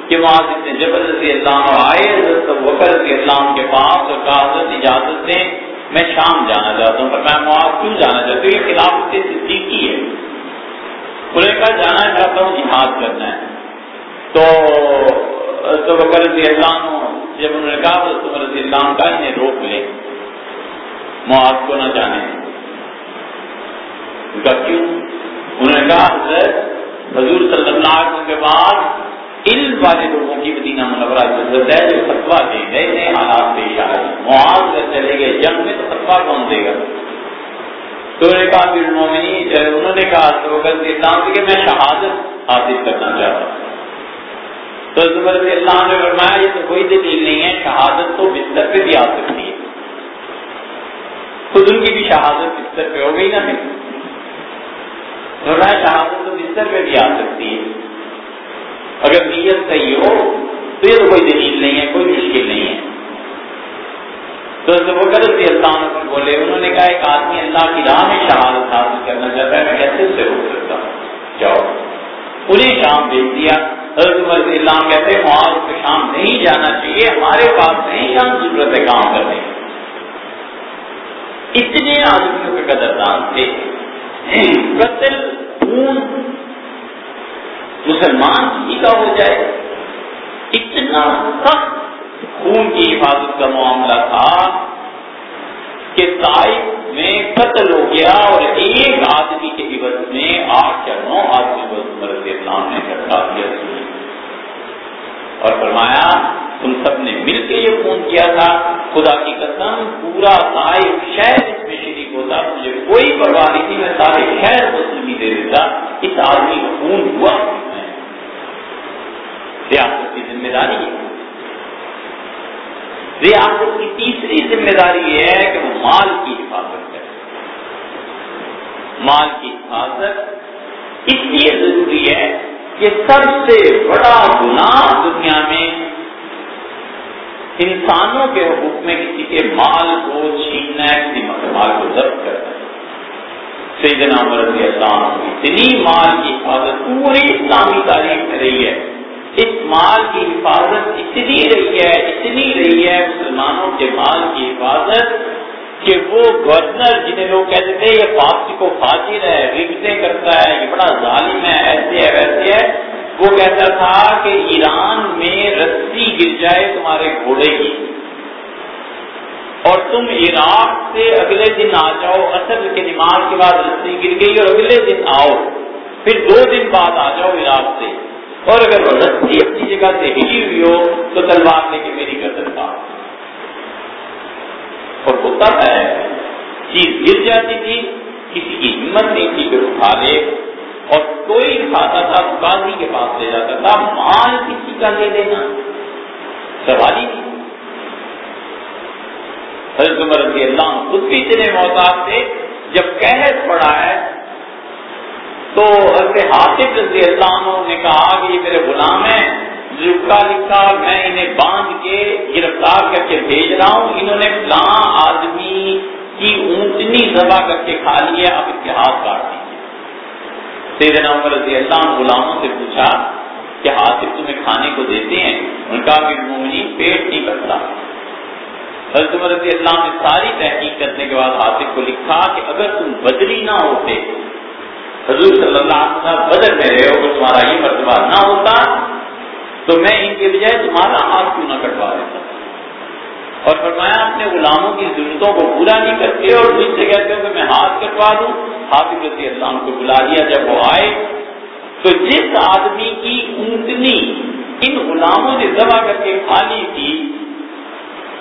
کہ وہاں سے جبل رضی اللہ عنہ آئے، حضرت وکر رضی اللہ عنہ کے پاس اور کہا، حضرت، اجازت دیں، میں شام جانا چاہتا ہوں پر میں وہاں کیوں جانا چاہتا ہوں یہ خلاف صدیقی ہے۔ انہیں کہا جانا چاہتا ہوں جہاد کرنا ہے۔ تو حضرت وکر رضی اللہ عنہ جب انہوں نے کہا تو حضرت رضی اللہ عنہ کا انہیں روک لے۔ معاذ کو نہ جانے۔ کہا کیوں؟ انہوں نے کہا حضرت، حضور صلی اللہ علیہ وسلم کے بعد علم والے لوگوں کی مدینہ منورہ ضرورت ہے جو فتوا دے نئے نئے حالات پیش آ رہے معاذ چلے گئے، جنگ میں تو فتوا کون دے گا؟ تو نے کہا پھر انہوں نے کہا تو اسلام کہ میں شہادت حاصل کرنا چاہتا ہوں۔ تو زبر اللہ نے فرمایا، یہ تو کوئی دلیل نہیں ہے، شہادت تو بستر پہ بھی آ سکتی ہے۔ خود ان کی بھی شہادت بستر پہ ہو گئی نا شہادت تو بستر پہ بھی آ سکتی ہے۔ اگر نیت صحیح ہو، تو یہ تو کوئی دلیل نہیں ہے، کوئی مشکل نہیں ہے۔ تو وہ غلط بھی اللہ بولے، انہوں نے کہا ایک آدمی اللہ کی راہ میں شہادت حاصل کرنا چاہتا ہے، میں کیسے اسے روک سکتا ہوں؟ جاؤ۔ انہیں شام بھیج دیا۔ حضرت عمر اللہ کہتے ہیں وہاں کو شام نہیں جانا چاہیے، ہمارے پاس نہیں ہم ضرورت ہے کام کرنے اتنے آدمیوں کے قدردان تھے۔ قتل، خون، مسلمان کسی کا ہو جائے، اتنا سخت خون کی حفاظت کا معاملہ تھا کہ طائف میں قتل ہو گیا اور ایک آدمی کے عوض میں آٹھ یا نو آدمی مرد اسلام نے کرتا دیا اور فرمایا، تم سب نے مل کے یہ خون کیا تھا۔ خدا کی قسم، پورا طائف شہر اس میں شریک ہوتا۔ مجھے کوئی پرواہ نہیں تھی، میں سارے شہر کو سنی دے دیتا۔ اس آدمی کا خون ہوا۔ ریاست کی ذمہ داری ہے۔ ریاست کی تیسری ذمہ داری یہ ہے کہ وہ مال کی حفاظت کرے۔ مال کی حفاظت اس لیے ضروری ہے کہ سب سے بڑا گناہ دنیا میں انسانوں کے حقوق میں کسی کے مال کو چھیننا ہے، کسی مال کو ضبط کرنا ہے۔ سیدنا مرضی اللہ اتنی مال کی حفاظت، پوری اسلامی تاریخ میں رہی ہے۔ اس مال کی حفاظت اتنی رہی ہے، اتنی رہی ہے مسلمانوں کے مال کی حفاظت کہ وہ گورنر جنہیں لوگ کہتے تھے، یہ پاپسی کو فاجر ہے رگتے کرتا ہے، یہ بڑا ظالم ہے، ایسے ہے، ویسے ہے۔ وہ کہتا تھا کہ ایران میں رسی گر جائے تمہارے گھوڑے کی۔ اور تم عراق سے اگلے دن آ جاؤ اصل کے نماز کے بعد رسی گر گئی اور اگلے دن آؤ۔ پھر دو دن بعد آ جاؤ عراق سے۔ اور اگر وہ رسی اپنی جگہ سے ہلی ہوئی ہو، تو تلوار لے کے میری گردن کا اور ہوتا ہے، چیز گر جاتی تھی، کسی کی ہمت نہیں تھی کہ اٹھا لے، اور کوئی کھاتا تھا قاضی کے پاس لے جاتا تھا، مال کسی کا لے لینا۔ سوال ہی نہیں حضرت عمر رضی اللہ خود بھی اتنے محتاط تھے، جب قحط پڑا ہے تو حضرت حاطف رضی اللہ عنہ نے کہا کہ یہ میرے غلام ہیں لکھا لکھا، میں انہیں باندھ کے گرفتار کر کے بھیج رہا ہوں۔ انہوں نے فلاں آدمی کی اونٹنی دبا کر کے کھا لیے اب اتحاد کاٹ دیجیے سیدنا عمر رضی اللہ عنہ غلاموں سے پوچھا کہ حاصل تمہیں کھانے کو دیتے ہیں؟ ان کا بھی مومنی پیٹ نہیں کرتا حضرت عمر رضی اللہ نے ساری تحقیق کرنے کے بعد حاصل کو لکھا کہ اگر تم بدری نہ ہوتے حضور صلی اللہ علیہ وسلم بدل میں رہے ہو تمہارا یہ مرتبہ نہ ہوتا، تو میں ان کے بجائے تمہارا ہاتھ کیوں نہ کٹوا دیتا؟ اور فرمایا اپنے غلاموں کی ضرورتوں کو پورا نہیں کرتے، اور مجھ سے کہتے ہو کہ میں ہاتھ کٹوا دوں۔ حافظ رضی اللہ کو بلا دیا جب وہ آئے۔ تو جس آدمی کی اونٹنی ان غلاموں نے دبا کر کے کھا لی تھی،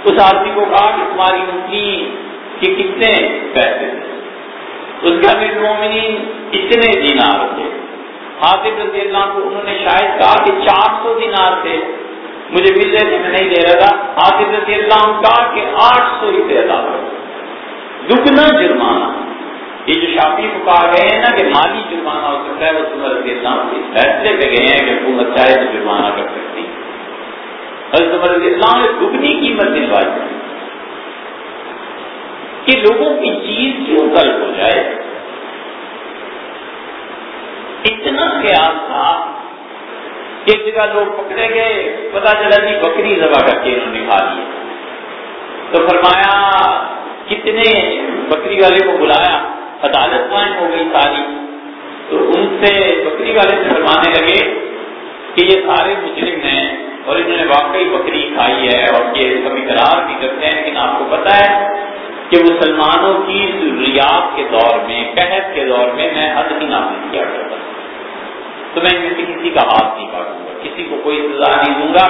اس آدمی کو کہا کہ تمہاری اونٹنی کے کتنے پیسے تھے؟ اس کا بھی مومنی اتنے دینار تھے۔ حافظ رضی اللہ کو انہوں نے شاید کہا کہ چار سو دینار تھے۔ مجھے مل رہے تھے میں نہیں دے رہا تھا۔ حافظ رضی اللہ کا کہ آٹھ سو روپئے ادا کرو دگنا جرمانہ۔ یہ جو شافی کو کہا گئے ہیں نا، کہ مالی جرمانہ ہو سکتا ہے، وہ سمر رضی اللہ اس فیصلے پہ گئے ہیں کہ حکومت چاہے تو جرمانہ کر سکتی۔ حضرت عمر رضی اللہ نے دگنی قیمت دلوائی۔ کہ لوگوں کی چیز کیوں غلط ہو جائے؟ اتنا خیال تھا ایک جگہ لوگ پکڑے گئے پتا چلا جی بکری ذبح کر کے انہوں نے کھا لی۔ تو فرمایا، کتنے بکری والے کو بلایا، عدالت قائم ہو گئی ساری۔ تو ان سے بکری والے سے فرمانے لگے کہ یہ سارے مجرم ہیں اور انہوں نے واقعی بکری کھائی ہے اور یہ کبھی قرار بھی کرتے ہیں لیکن آپ کو پتا ہے کہ مسلمانوں کی ضروریات کے دور میں، قحط کے دور میں میں حد ہی نافذ کیا کرتا تو میں ان میں سے کسی کا ہاتھ نہیں کاٹوں گا، کسی کو کوئی سزا نہیں دوں گا۔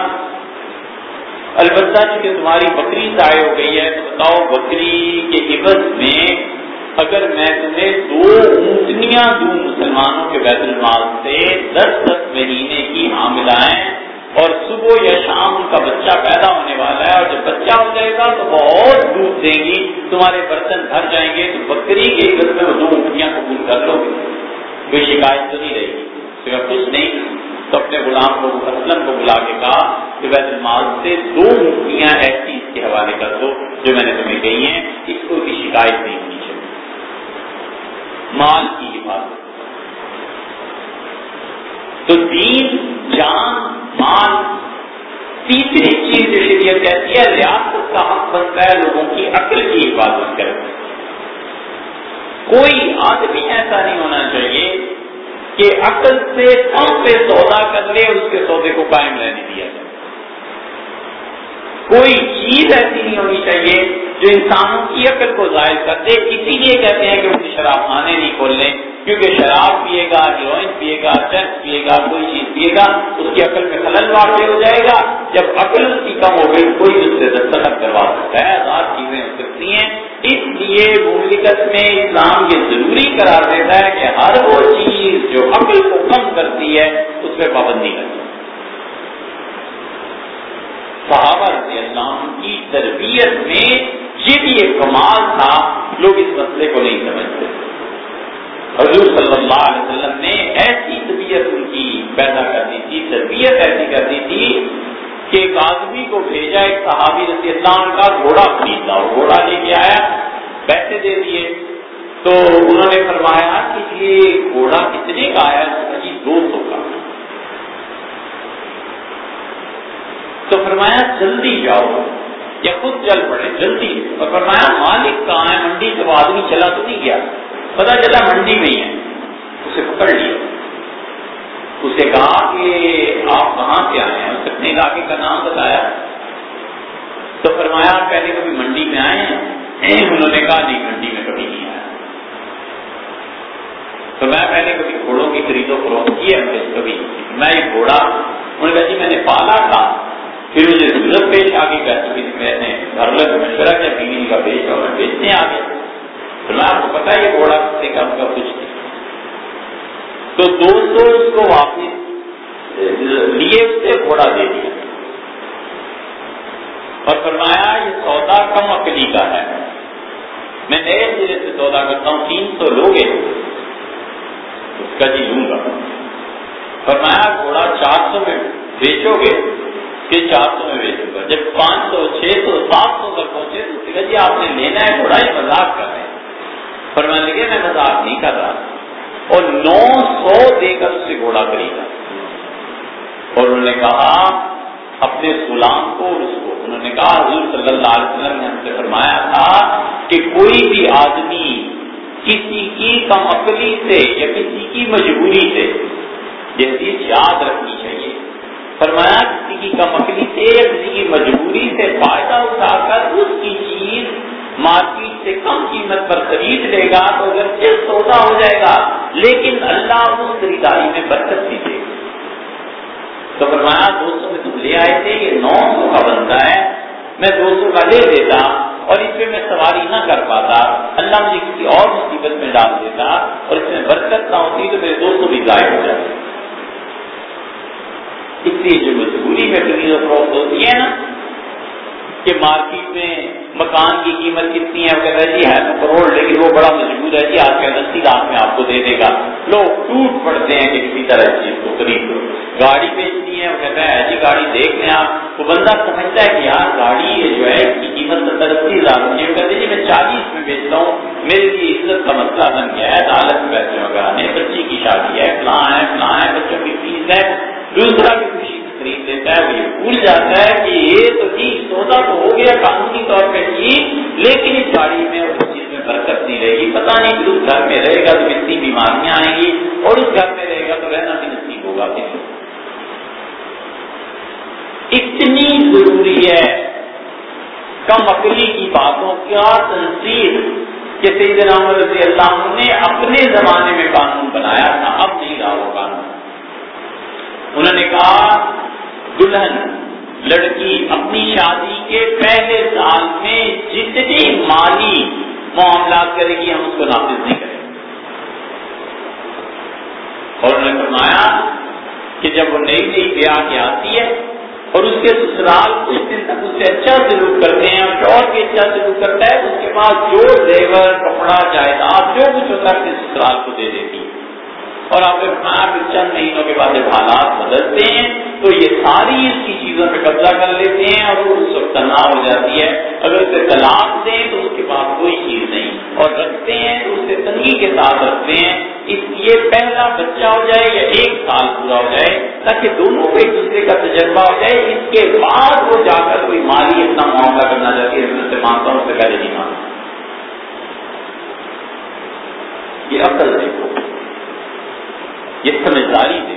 البتہ چونکہ تمہاری بکری ضائع ہو گئی ہے، تو بتاؤ بکری کے عبض میں اگر میں تمہیں دو اونٹنیاں دوں مسلمانوں کے بیت المال سے، دس دس مہینے کی حاملائیں اور صبح یا شام ان کا بچہ پیدا ہونے والا ہے اور جب بچہ ہو جائے گا تو بہت دودھ دیں گی، تمہارے برتن بھر جائیں گے، تو بکری کے عبض میں دو اونٹنیاں قبول کر لو گے۔ کوئی شکایت تو نہیں رہے گی کچھ نہیں، تو اپنے غلام کو اسلم کو بلا کے کہا کہ بیت المال سے دو مفتیاں ایسی اس کے حوالے کر دو جو میں نے تمہیں کہی ہیں، اس کو بھی شکایت نہیں ہونی چاہیے۔ مال کی حفاظت تو دین، جان، مال، تیسری چیز جو شریعت کہتی ہے، ریاست کا حق بنتا ہے، لوگوں کی عقل کی حفاظت کرنا کوئی آدمی ایسا نہیں ہونا چاہیے کہ عقل سے کم پہ سودا کر لے، اس کے سودے کو قائم رہنے دیا جائے۔ کوئی چیز ایسی نہیں ہونی چاہیے جو انسانوں کی عقل کو ظاہر کر دے۔ اسی لیے کہتے ہیں کہ اسے شراب خانے نہیں کھول لیں، کیونکہ شراب پیے گا، ہیروئن پیے گا، چرچ پیے گا، کوئی چیز پیے گا، اس کی عقل میں خلل واقع ہو جائے گا۔ جب عقل اس کی کم ہو گئی، کوئی اس سے دستخط کروا سکتا ہے۔ آزاد چیزیں ہو سکتی ہیں۔ اس لیے مملکت میں اسلام یہ ضروری قرار دیتا ہے کہ ہر وہ چیز جو عقل کو کم کرتی ہے، اس پہ پابندی کرتی ہے۔ صحابہ رضی اللہ کی تربیت میں یہ بھی ایک کمال تھا، لوگ اس مسئلے کو نہیں سمجھتے۔ حضور صلی اللہ علیہ وسلم نے ایسی طبیعت ان کی پیدا کر دی تھی، تربیت ایسی کر دی تھی کہ ایک آدمی کو بھیجا ایک صحابی رضی اللہ عنہ کا گھوڑا خریدا گھوڑا لے کے آیا، پیسے دے دیے۔ تو انہوں نے فرمایا ہاں، کہ یہ گھوڑا کتنے کا آیا؟ جی دو سو کا۔ تو فرمایا جلدی جاؤ یا خود چل پڑے، جلدی۔ اور فرمایا مالک کہاں ہے؟ منڈی سے آدمی چلا تو نہیں گیا۔ پتا چلا منڈی میں ہی ہے۔ اسے پکڑ لیا۔ اسے کہا کہ آپ کہاں سے آئے ہیں؟ اس اپنے علاقے کا نام بتایا۔ تو فرمایا آپ پہلے کبھی منڈی میں آئے ہیں؟ انہوں نے کہا نہیں، منڈی میں کبھی نہیں آیا۔ تو میں پہلے کبھی گھوڑوں کی خرید و فروخت کی ہے؟ کبھی۔ میں ایک گھوڑا، انہوں نے کہا جی میں نے پالا تھا۔ پھر مجھے ضرورت پیش آ گئی کہ جی میں نے گھر لگ مشورہ کیا، بیوی کا بیچ اور بیچنے آ گیا آپ کو پتا یہ گھوڑا کتنے کا کا کچھ نہیں۔ تو دوستوں اس کو واپس لیے اس سے گھوڑا دے دیا۔ اور فرمایا، یہ سودا کم اکلی کا ہے۔ میں نئے سرے سے سودا کرتا ہوں، تین سو لوگ اس کا جی لوں گا۔ فرمایا، گھوڑا چار سو میں بیچو گے۔ کہ چار سو میں بیچوں گا۔ جب پانچ سو، چھ سو، سات سو تک پہنچے تو کہا جی آپ نے لینا ہے، تھوڑا ہی مذاق کر رہے ہیں۔ پر میں لگے، میں مذاق نہیں کر رہا۔ اور نو سو دے کر اس سے گھوڑا خریدا۔ اور انہوں نے کہا، اپنے غلام کو اور اس کو۔ انہوں نے کہا، حضور صلی اللہ علیہ وسلم نے ہم سے فرمایا تھا کہ کوئی بھی آدمی کسی کی کم عقلی سے یا کسی کی مجبوری سے یہ چیز یاد رکھنی چاہیے۔ فرمایا کسی کی کم سے یا کسی کی مجبوری سے فائدہ اٹھا کر اس کی چیز مارکیٹ سے کم قیمت پر خرید لے گا تو اگر سودا ہو جائے گا، لیکن اللہ اس خریداری میں برکت بھی دے گا۔ تو فرمایا دو سو میں تم لے آئے تھے، یہ نو سو کا بنتا ہے، میں دو سو کا لے دیتا اور اس پہ میں سواری نہ کر پاتا، اللہ مجھے کسی اور مصیبت میں ڈال دیتا اور اس میں برکت نہ ہوتی تو میرے دو سو بھی ضائع ہو جاتے۔ اس لیے جو مجبوری میں خرید و فروخت ہوتی ہے نا کہ مارکیٹ میں مکان کی قیمت کتنی ہے وہ جی ہے تو کروڑ، لیکن وہ بڑا مجبور ہے جی آج کل اسی لاکھ میں آپ کو دے دے گا۔ لوگ ٹوٹ پڑتے ہیں کہ کسی طرح چیز کو خرید لو۔ گاڑی بیچنی ہے وہ کہتا ہے جی گاڑی دیکھ لیں آپ۔ وہ بندہ سمجھتا ہے کہ یار گاڑی یہ جو ہے، اس کی قیمت ستر اسی ہزار ہے۔ کہتے جی میں چالیس میں بیچتا ہوں۔ میرے لیے عزت کا مسئلہ بن گیا ہے، عدالت میں پیسے وغیرہ بچی کی شادی ہے، فلاں ہے فلاں ہے، بچوں کی فیس ہے۔ دوسرا بھی خوشی خرید لیتا ہے، وہ یہ بھول جاتا ہے کہ یہ تو جی سودا تو ہو گیا قانونی طور پہ ٹھیک لیکن اس گاڑی میں اس چیز میں برکت نہیں رہے گی۔ پتا نہیں کہ اس گھر میں رہے گا تو کتنی بیماریاں آئیں گی اور اس گھر میں رہے گا تو رہنا بھی نصیب ہوگا۔ کسی اتنی ضروری ہے کم عقلی کی باتوں کا تنصیب کہ سیدنا عمر رضی اللہ عنہ نے اپنے زمانے میں قانون بنایا تھا، اب نہیں رہا وہ قانون۔ انہوں نے کہا، دلہن، لڑکی اپنی شادی کے پہلے سال میں جتنی مالی معاملات کرے گی، ہم اس کو نافذ نہیں کریں اور انہوں نے فرمایا کہ جب وہ نئی نئی بیاہ کے آتی ہے اور اس کے سسرال کچھ دن تک اس سے اچھا سلوک کرتے ہیں، اور شوہر کے اچھا سلوک کرتا ہے، اس کے پاس جو زیور، کپڑا، جائیداد، جو کچھ ہوتا ہے سسرال کو دے دیتی ہے۔ اور آپ نے کہ چند مہینوں کے بعد جب حالات بدلتے ہیں تو یہ ساری اس کی چیزوں پہ قبضہ کر لیتے ہیں اور وہ اس وقت تناؤ ہو جاتی ہے۔ اگر اسے طلاق دیں تو اس کے پاس کوئی چیز نہیں۔ اور رکھتے ہیں تو اسے تنگی کے ساتھ رکھتے ہیں۔ اس لیے پہلا بچہ ہو جائے یا ایک سال پورا ہو جائے تاکہ دونوں کو ایک دوسرے کا تجربہ ہو جائے، اس کے بعد وہ جا کر کوئی مالی اپنا معاملہ کرنا چاہتی ہے سے مانتا ہوں اس سے پہلے نہیں مانتا۔ یہ عقل دیکھو یہ سمجھداری دے۔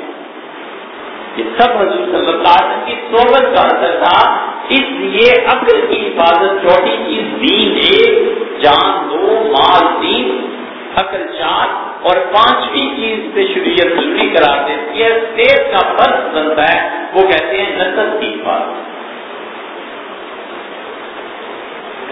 یہ سب حضور صلی اللہ علیہ وسلم کی صحبت کا اثر تھا۔ اس لیے عقل کی حفاظت چھوٹی کی دین ایک جان دو، مال، دین، عقل چار اور پانچویں چیز سے شریعت ضروری قرار دیتی ہے صحت کا فرض بنتا ہے۔ وہ کہتے ہیں نسل کی حفاظت۔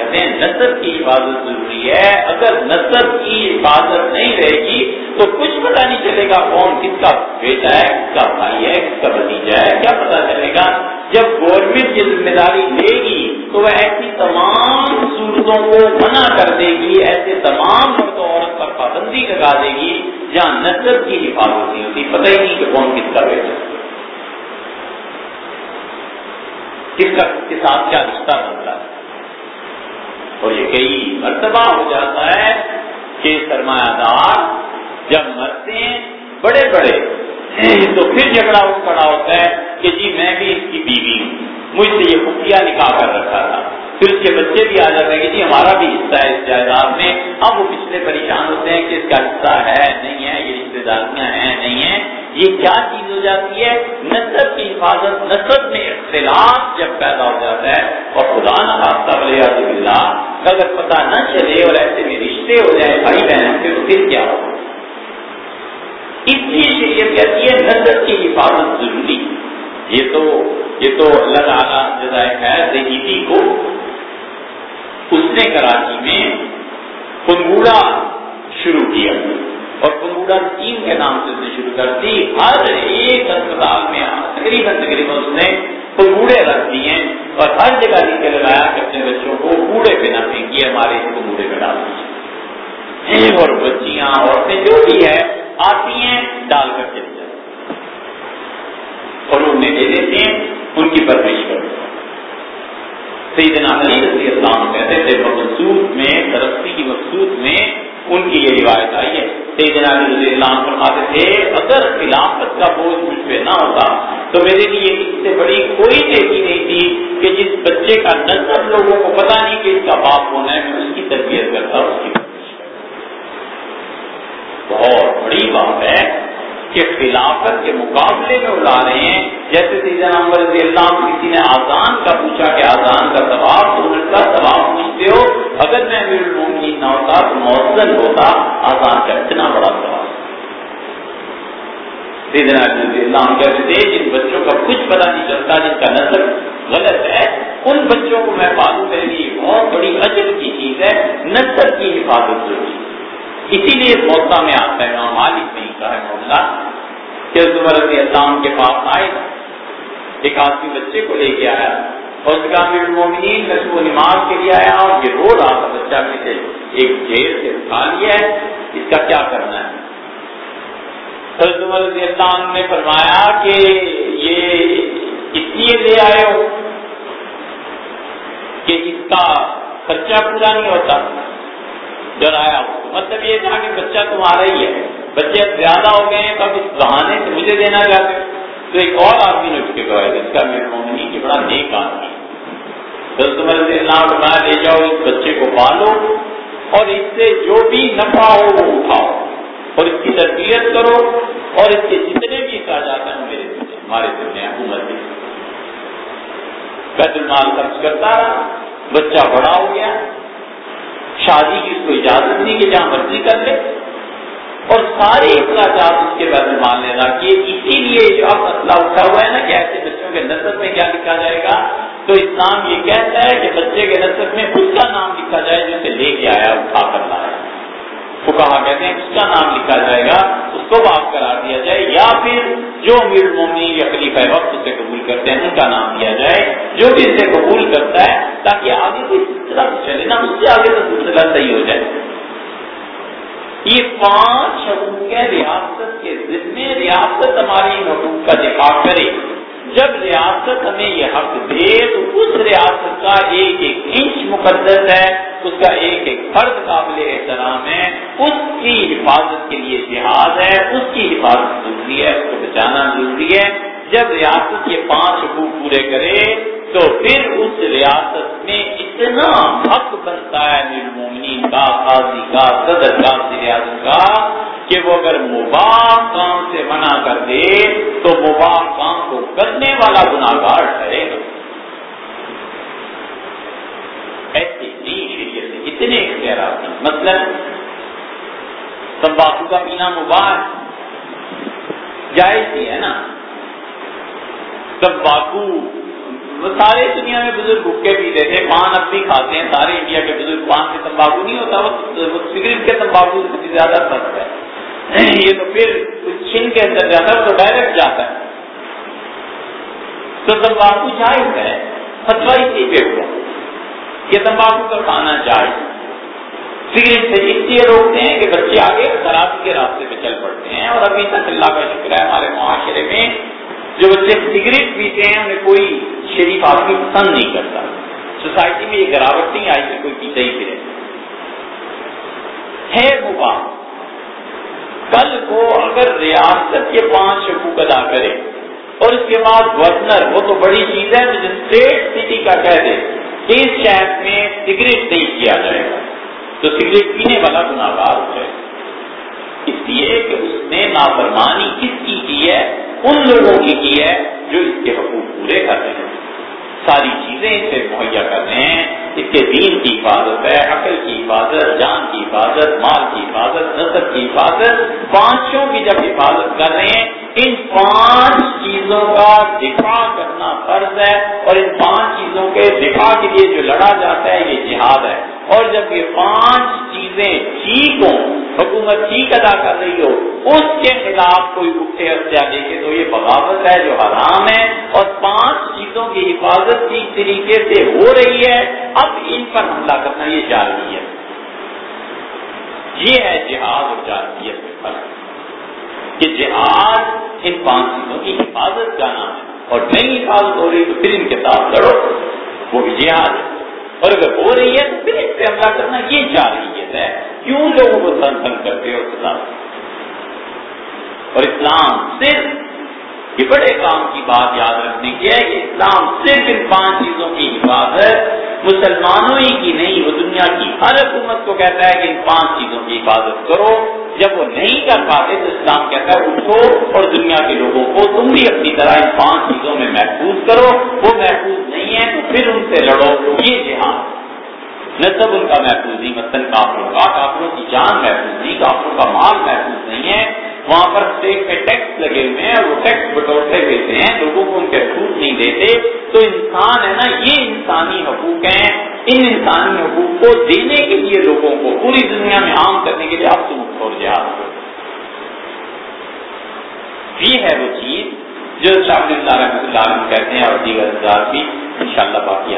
کہتے ہیں نصب کی حفاظت ضروری ہے۔ اگر نصب کی حفاظت نہیں رہے گی، تو کچھ پتا نہیں چلے گا کون کس کا بیٹا ہے، کس کا بھائی ہے، کس کا بھتیجا ہے، کیا پتا چلے گا۔ جب گورنمنٹ یہ ذمہ داری لے گی، تو وہ ایسی تمام صورتوں کو منع کر دے گی ایسے تمام مرد و عورت پر پابندی لگا دے گی، جہاں نصب کی حفاظت نہیں ہوتی، پتہ ہی نہیں کہ کون کس کا بیٹا کس کا کے ساتھ کیا رشتہ بنتا ہے؟ اور یہ کئی مرتبہ ہو جاتا ہے کہ سرمایہ دار جب مرتے ہیں، بڑے بڑے، تو پھر جھگڑا اٹھ کھڑا ہوتا ہے کہ جی میں بھی اس کی بیوی ہوں، مجھ سے یہ خفیہ نکاح کر رکھا تھا۔ پھر اس کے بچے بھی آ جاتے ہیں کہ جی ہمارا بھی حصہ ہے اس جائیداد میں۔ اب وہ پچھلے پریشان ہوتے ہیں کہ اس کا حصہ ہے، نہیں ہے، یہ رشتے داریاں ہیں، نہیں ہیں۔ یہ کیا چیز ہو جاتی ہے؟ نصب کی حفاظت نصب میں اختلاف جب پیدا ہو جاتا ہے۔ اور خدا نہ بلے اللہ اگر پتہ نہ چلے اور ایسے میں رشتے ہو جائیں بھائی بہن کے تو پھر کیا ہو؟ اس لیے شریعت کہتی ہے نصب کی حفاظت ضروری۔ یہ تو یہ تو اللہ تعالیٰ جزائے خیر دیکھی کو اس نے کراچی میں پنگوڑا شروع کیا۔ اور پنگوڑا ٹیم کے نام سے اس نے شروع کر دی۔ ہر ایک اسپتال میں تقریباً تقریباً اس نے تو پنگوڑے رکھ دیے اور ہر جگہ لکھ کے لگایا کہ اپنے بچوں کو، کوڑے پہ نہ پھینکیے، ہمارے اس پنگوڑے پہ ڈال دیجیے۔ اور بچیاں، عورتیں جو بھی ہے آتی ہیں، ڈال کر چلی جاتی اور انہیں لے لیتے ہیں، ان کی پرورش کروں گا سیدنا علی رضی اللہ عنہ کہتے تھے، مقصود میں، ترقی کی مقصود میں ان کی یہ روایت آئی ہے۔ سیدنا علی رضی اللہ عنہ فرماتے تھے، اگر خلافت کا بوجھ مجھ پہ نہ ہوتا تو میرے لیے اس سے بڑی کوئی نیکی نہیں تھی کہ جس بچے کا نظر لوگوں کو پتا نہیں کہ اس کا باپ ہونا ہے، میں اس کی تربیت کرتا اس کی بہت بڑی بات ہے۔ کہ خلافت کے مقابلے میں اڑا رہے ہیں۔ جیسے سیدنا عمر رضی اللہ عنہ کسی نے آزان کا پوچھا کہ آزان کا ثواب تو ان کا ثواب پوچھتے ہو؟ اگر میں امیر المومنین نہ ہوتا تو مؤذن ہوتا آزان کا اتنا بڑا ثواب۔ سیدنا رضی اللہ عنہ کہتے تھے، جن بچوں کا کچھ پتہ نہیں چلتا، جن کا نظر غلط ہے، ان بچوں کو میں پالوں، میرے لیے بہت بڑی اجر کی چیز ہے، نظر کی حفاظت ضروری۔ ہے اسی لیے موقع میں آتا ہے امام مالک نے کہا ہے مولا کہ عمر رضی اللہ عنہ کے پاس آئے ایک آدمی بچے کو لے کے آیا اور اس کا امیر المومنین میں وہ نماز کے لیے آیا اور یہ رو رہا تھا بچہ میں سے ایک جیل سے اٹھا لیا ہے، اس کا کیا کرنا ہے؟ حضرت عمر رضی اللہ عنہ نے فرمایا کہ یہ اس لیے لے آئے ہو کہ اس کا خرچہ پورا نہیں ہوتا۔ ڈرایا ہو مطلب یہ تھا کہ بچہ تمہارا ہی ہے۔ بچے اب زیادہ ہو گئے ہیں، تو اب اس بہانے سے مجھے دینا چاہتے تو ایک اور آدمی نے اس کے گواہ اس کا میرے مومنی کی بڑا نیک آدمی دس رضی اللہ عنہ لے جاؤ، اس بچے کو پالو اور اس سے جو بھی نفع ہو، وہ اٹھاؤ۔ اور اس کی تربیت کرو اور اس کے جتنے بھی اخراجات ہیں، میرے ذمہ ہمارے ذمہ حکومت کے۔ بیت المال خرچ کرتا رہا، بچہ بڑا ہو گیا۔ شادی کی اس کو اجازت نہیں کہ جہاں مرضی کر لے۔ اور سارے اخراجات اس کے بعد المال نے اسی لیے جو اب مسئلہ اٹھا ہوا ہے نا کہ ایسے بچوں کے نصب میں کیا لکھا جائے گا، تو اسلام یہ کہتا ہے کہ بچے کے نصب میں اس کا نام لکھا جائے جو اسے لے کے آیا، اٹھا کر لایا۔ وہ کہا کہتے ہیں؟ اس کا نام لکھا جائے گا، اس کو معاف کرا دیا جائے، یا پھر جو امیر مومنی یا خلیفہ وقت اسے قبول کرتے ہیں، ان کا نام دیا جائے، جو بھی اسے قبول کرتا ہے، تاکہ آگے کوئی سلسلہ چلے نا اس سے آگے تو سلسلہ صحیح ہو جائے۔ یہ پانچ حقوق ریاست کے ذمے ریاست ہماری حقوق کا دفاع کرے۔ جب ریاست ہمیں یہ حق دے، تو اس ریاست کا ایک ایک انچ مقدس ہے۔ اس کا ایک ایک فرد قابل احترام ہے، اس کی حفاظت کے لیے جہاد ہے، اس کی حفاظت ضروری ہے، اس کو بچانا ضروری ہے۔ جب ریاست یہ پانچ حقوق پورے کرے، تو پھر اس ریاست میں اتنا حق بنتا ہے نرمومنی کا، قاضی کا، صدر کا ریاست کا، کہ وہ اگر مباح کام سے منع کر دے، تو مباح کام کو کرنے والا گناگار ٹھہرے گا۔ ایسے نہیں اتنے اختیارات ہیں مطلب تمباکو کا پینا مباح جائز ہی ہے نا۔ تمباکو، سارے دنیا میں بزرگ بھوکے پیتے تھے پان اب بھی کھاتے ہیں، سارے انڈیا کے بزرگ پان سے تمباکو نہیں ہوتا، وہ سگریٹ کے تمباکو سے زیادہ فرق ہے۔ یہ تو پھر چھن کے اندر جاتا ہے تو ڈائریکٹ جاتا ہے۔ تو تمباکو جائز ہے فتوا اسی پہ ہوا یہ تمباکو کا کھانا جائز سگریٹ سے اس لیے روکتے ہیں کہ بچے آگے خرابی کے راستے پہ چل پڑتے ہیں۔ اور ابھی تک اللہ کا شکر ہے ہمارے معاشرے میں جو بچے سگریٹ پیتے ہیں، انہیں کوئی شریف آدمی پسند نہیں کرتا۔ سوسائٹی میں یہ گراوٹ نہیں آئی کہ کوئی پیتا ہی پھرے ہے مباح۔ کل کو اگر ریاست کے پانچ حقوق ادا کرے اور اس کے بعد گورنر، وہ تو بڑی چیز ہے اسٹیٹ سٹی کا کہہ دے کہ اس شہر میں سگریٹ نہیں کیا جائے گا۔ تو سگریٹ پینے والا گناگار ہو جائے اس لیے کہ اس نے نافرمانی کس کی کی ہے؟ ان لوگوں کی کی ہے جو اس کے حقوق پورے کر رہے ہیں۔ ساری چیزیں اسے مہیا کر رہے ہیں۔ اس کے دین کی حفاظت ہے، عقل کی حفاظت، جان کی حفاظت، مال کی حفاظت نصب کی حفاظت۔ پانچوں کی جب حفاظت کر رہے ہیں، ان پانچ چیزوں کا دفاع کرنا فرض ہے اور ان پانچ چیزوں کے دفاع کے لیے جو لڑا جاتا ہے، یہ جہاد ہے۔ اور جب یہ پانچ چیزیں ٹھیک ہوں، حکومت ٹھیک ادا کر رہی ہو، اس کے خلاف کوئی اٹھے ہتھیا دیکھے تو یہ بغاوت ہے جو حرام ہے اور پانچ چیزوں کی حفاظت ٹھیک طریقے سے ہو رہی ہے۔ اب ان پر حملہ کرنا یہ جاری ہے یہ ہے جہاد اور جارحیت میں فرق۔ کہ جہاد ان پانچ چیزوں کی حفاظت کا نام ہے۔ اور نہیں حفاظت ہو رہی تو پھر ان کے ساتھ لڑو۔ وہ بھی جہاد ہے۔ اور اگر ہو رہی ہے تو پھر اس پہ حملہ کرنا یہ جارحیت ہے۔ کیوں لوگوں کو سن سن کرتے ہو اسلام؟ اور اسلام صرف یہ بڑے کام کی بات یاد رکھنے کی ہے کہ اسلام صرف ان پانچ چیزوں کی حفاظت مسلمانوں ہی کی نہیں، وہ دنیا کی ہر حکومت کو کہتا ہے کہ ان پانچ چیزوں کی حفاظت کرو، جب وہ نہیں کر پاتے تو اسلام کہتا ہے اٹھو اور دنیا کے لوگوں کو تم بھی اپنی طرح ان پانچ چیزوں میں محفوظ کرو، وہ محفوظ نہیں ہے تو پھر ان سے لڑو، یہ جہاد نصب ان کا محفوظ نہیں، مثلاً کافروں کا، کافروں کی جان محفوظ نہیں، کافروں کا مال محفوظ نہیں ہے۔ وہاں پر اسٹیٹ میں ٹیکس لگے ہوئے ہیں اور وہ ٹیکس بٹورتے دیتے ہیں، لوگوں کو ان کے چھوٹ نہیں دیتے۔ تو انسان ہے نا، یہ انسانی حقوق ہیں۔ ان انسانی حقوق کو دینے کے لیے لوگوں کو، پوری دنیا میں عام کرنے کے لیے آپ تم چھوڑ جہاز یہ ہے وہ چیز جو شاہ رحمۃ اللہ علیہ کہتے ہیں اور دیگر بھی ان شاء اللہ باقی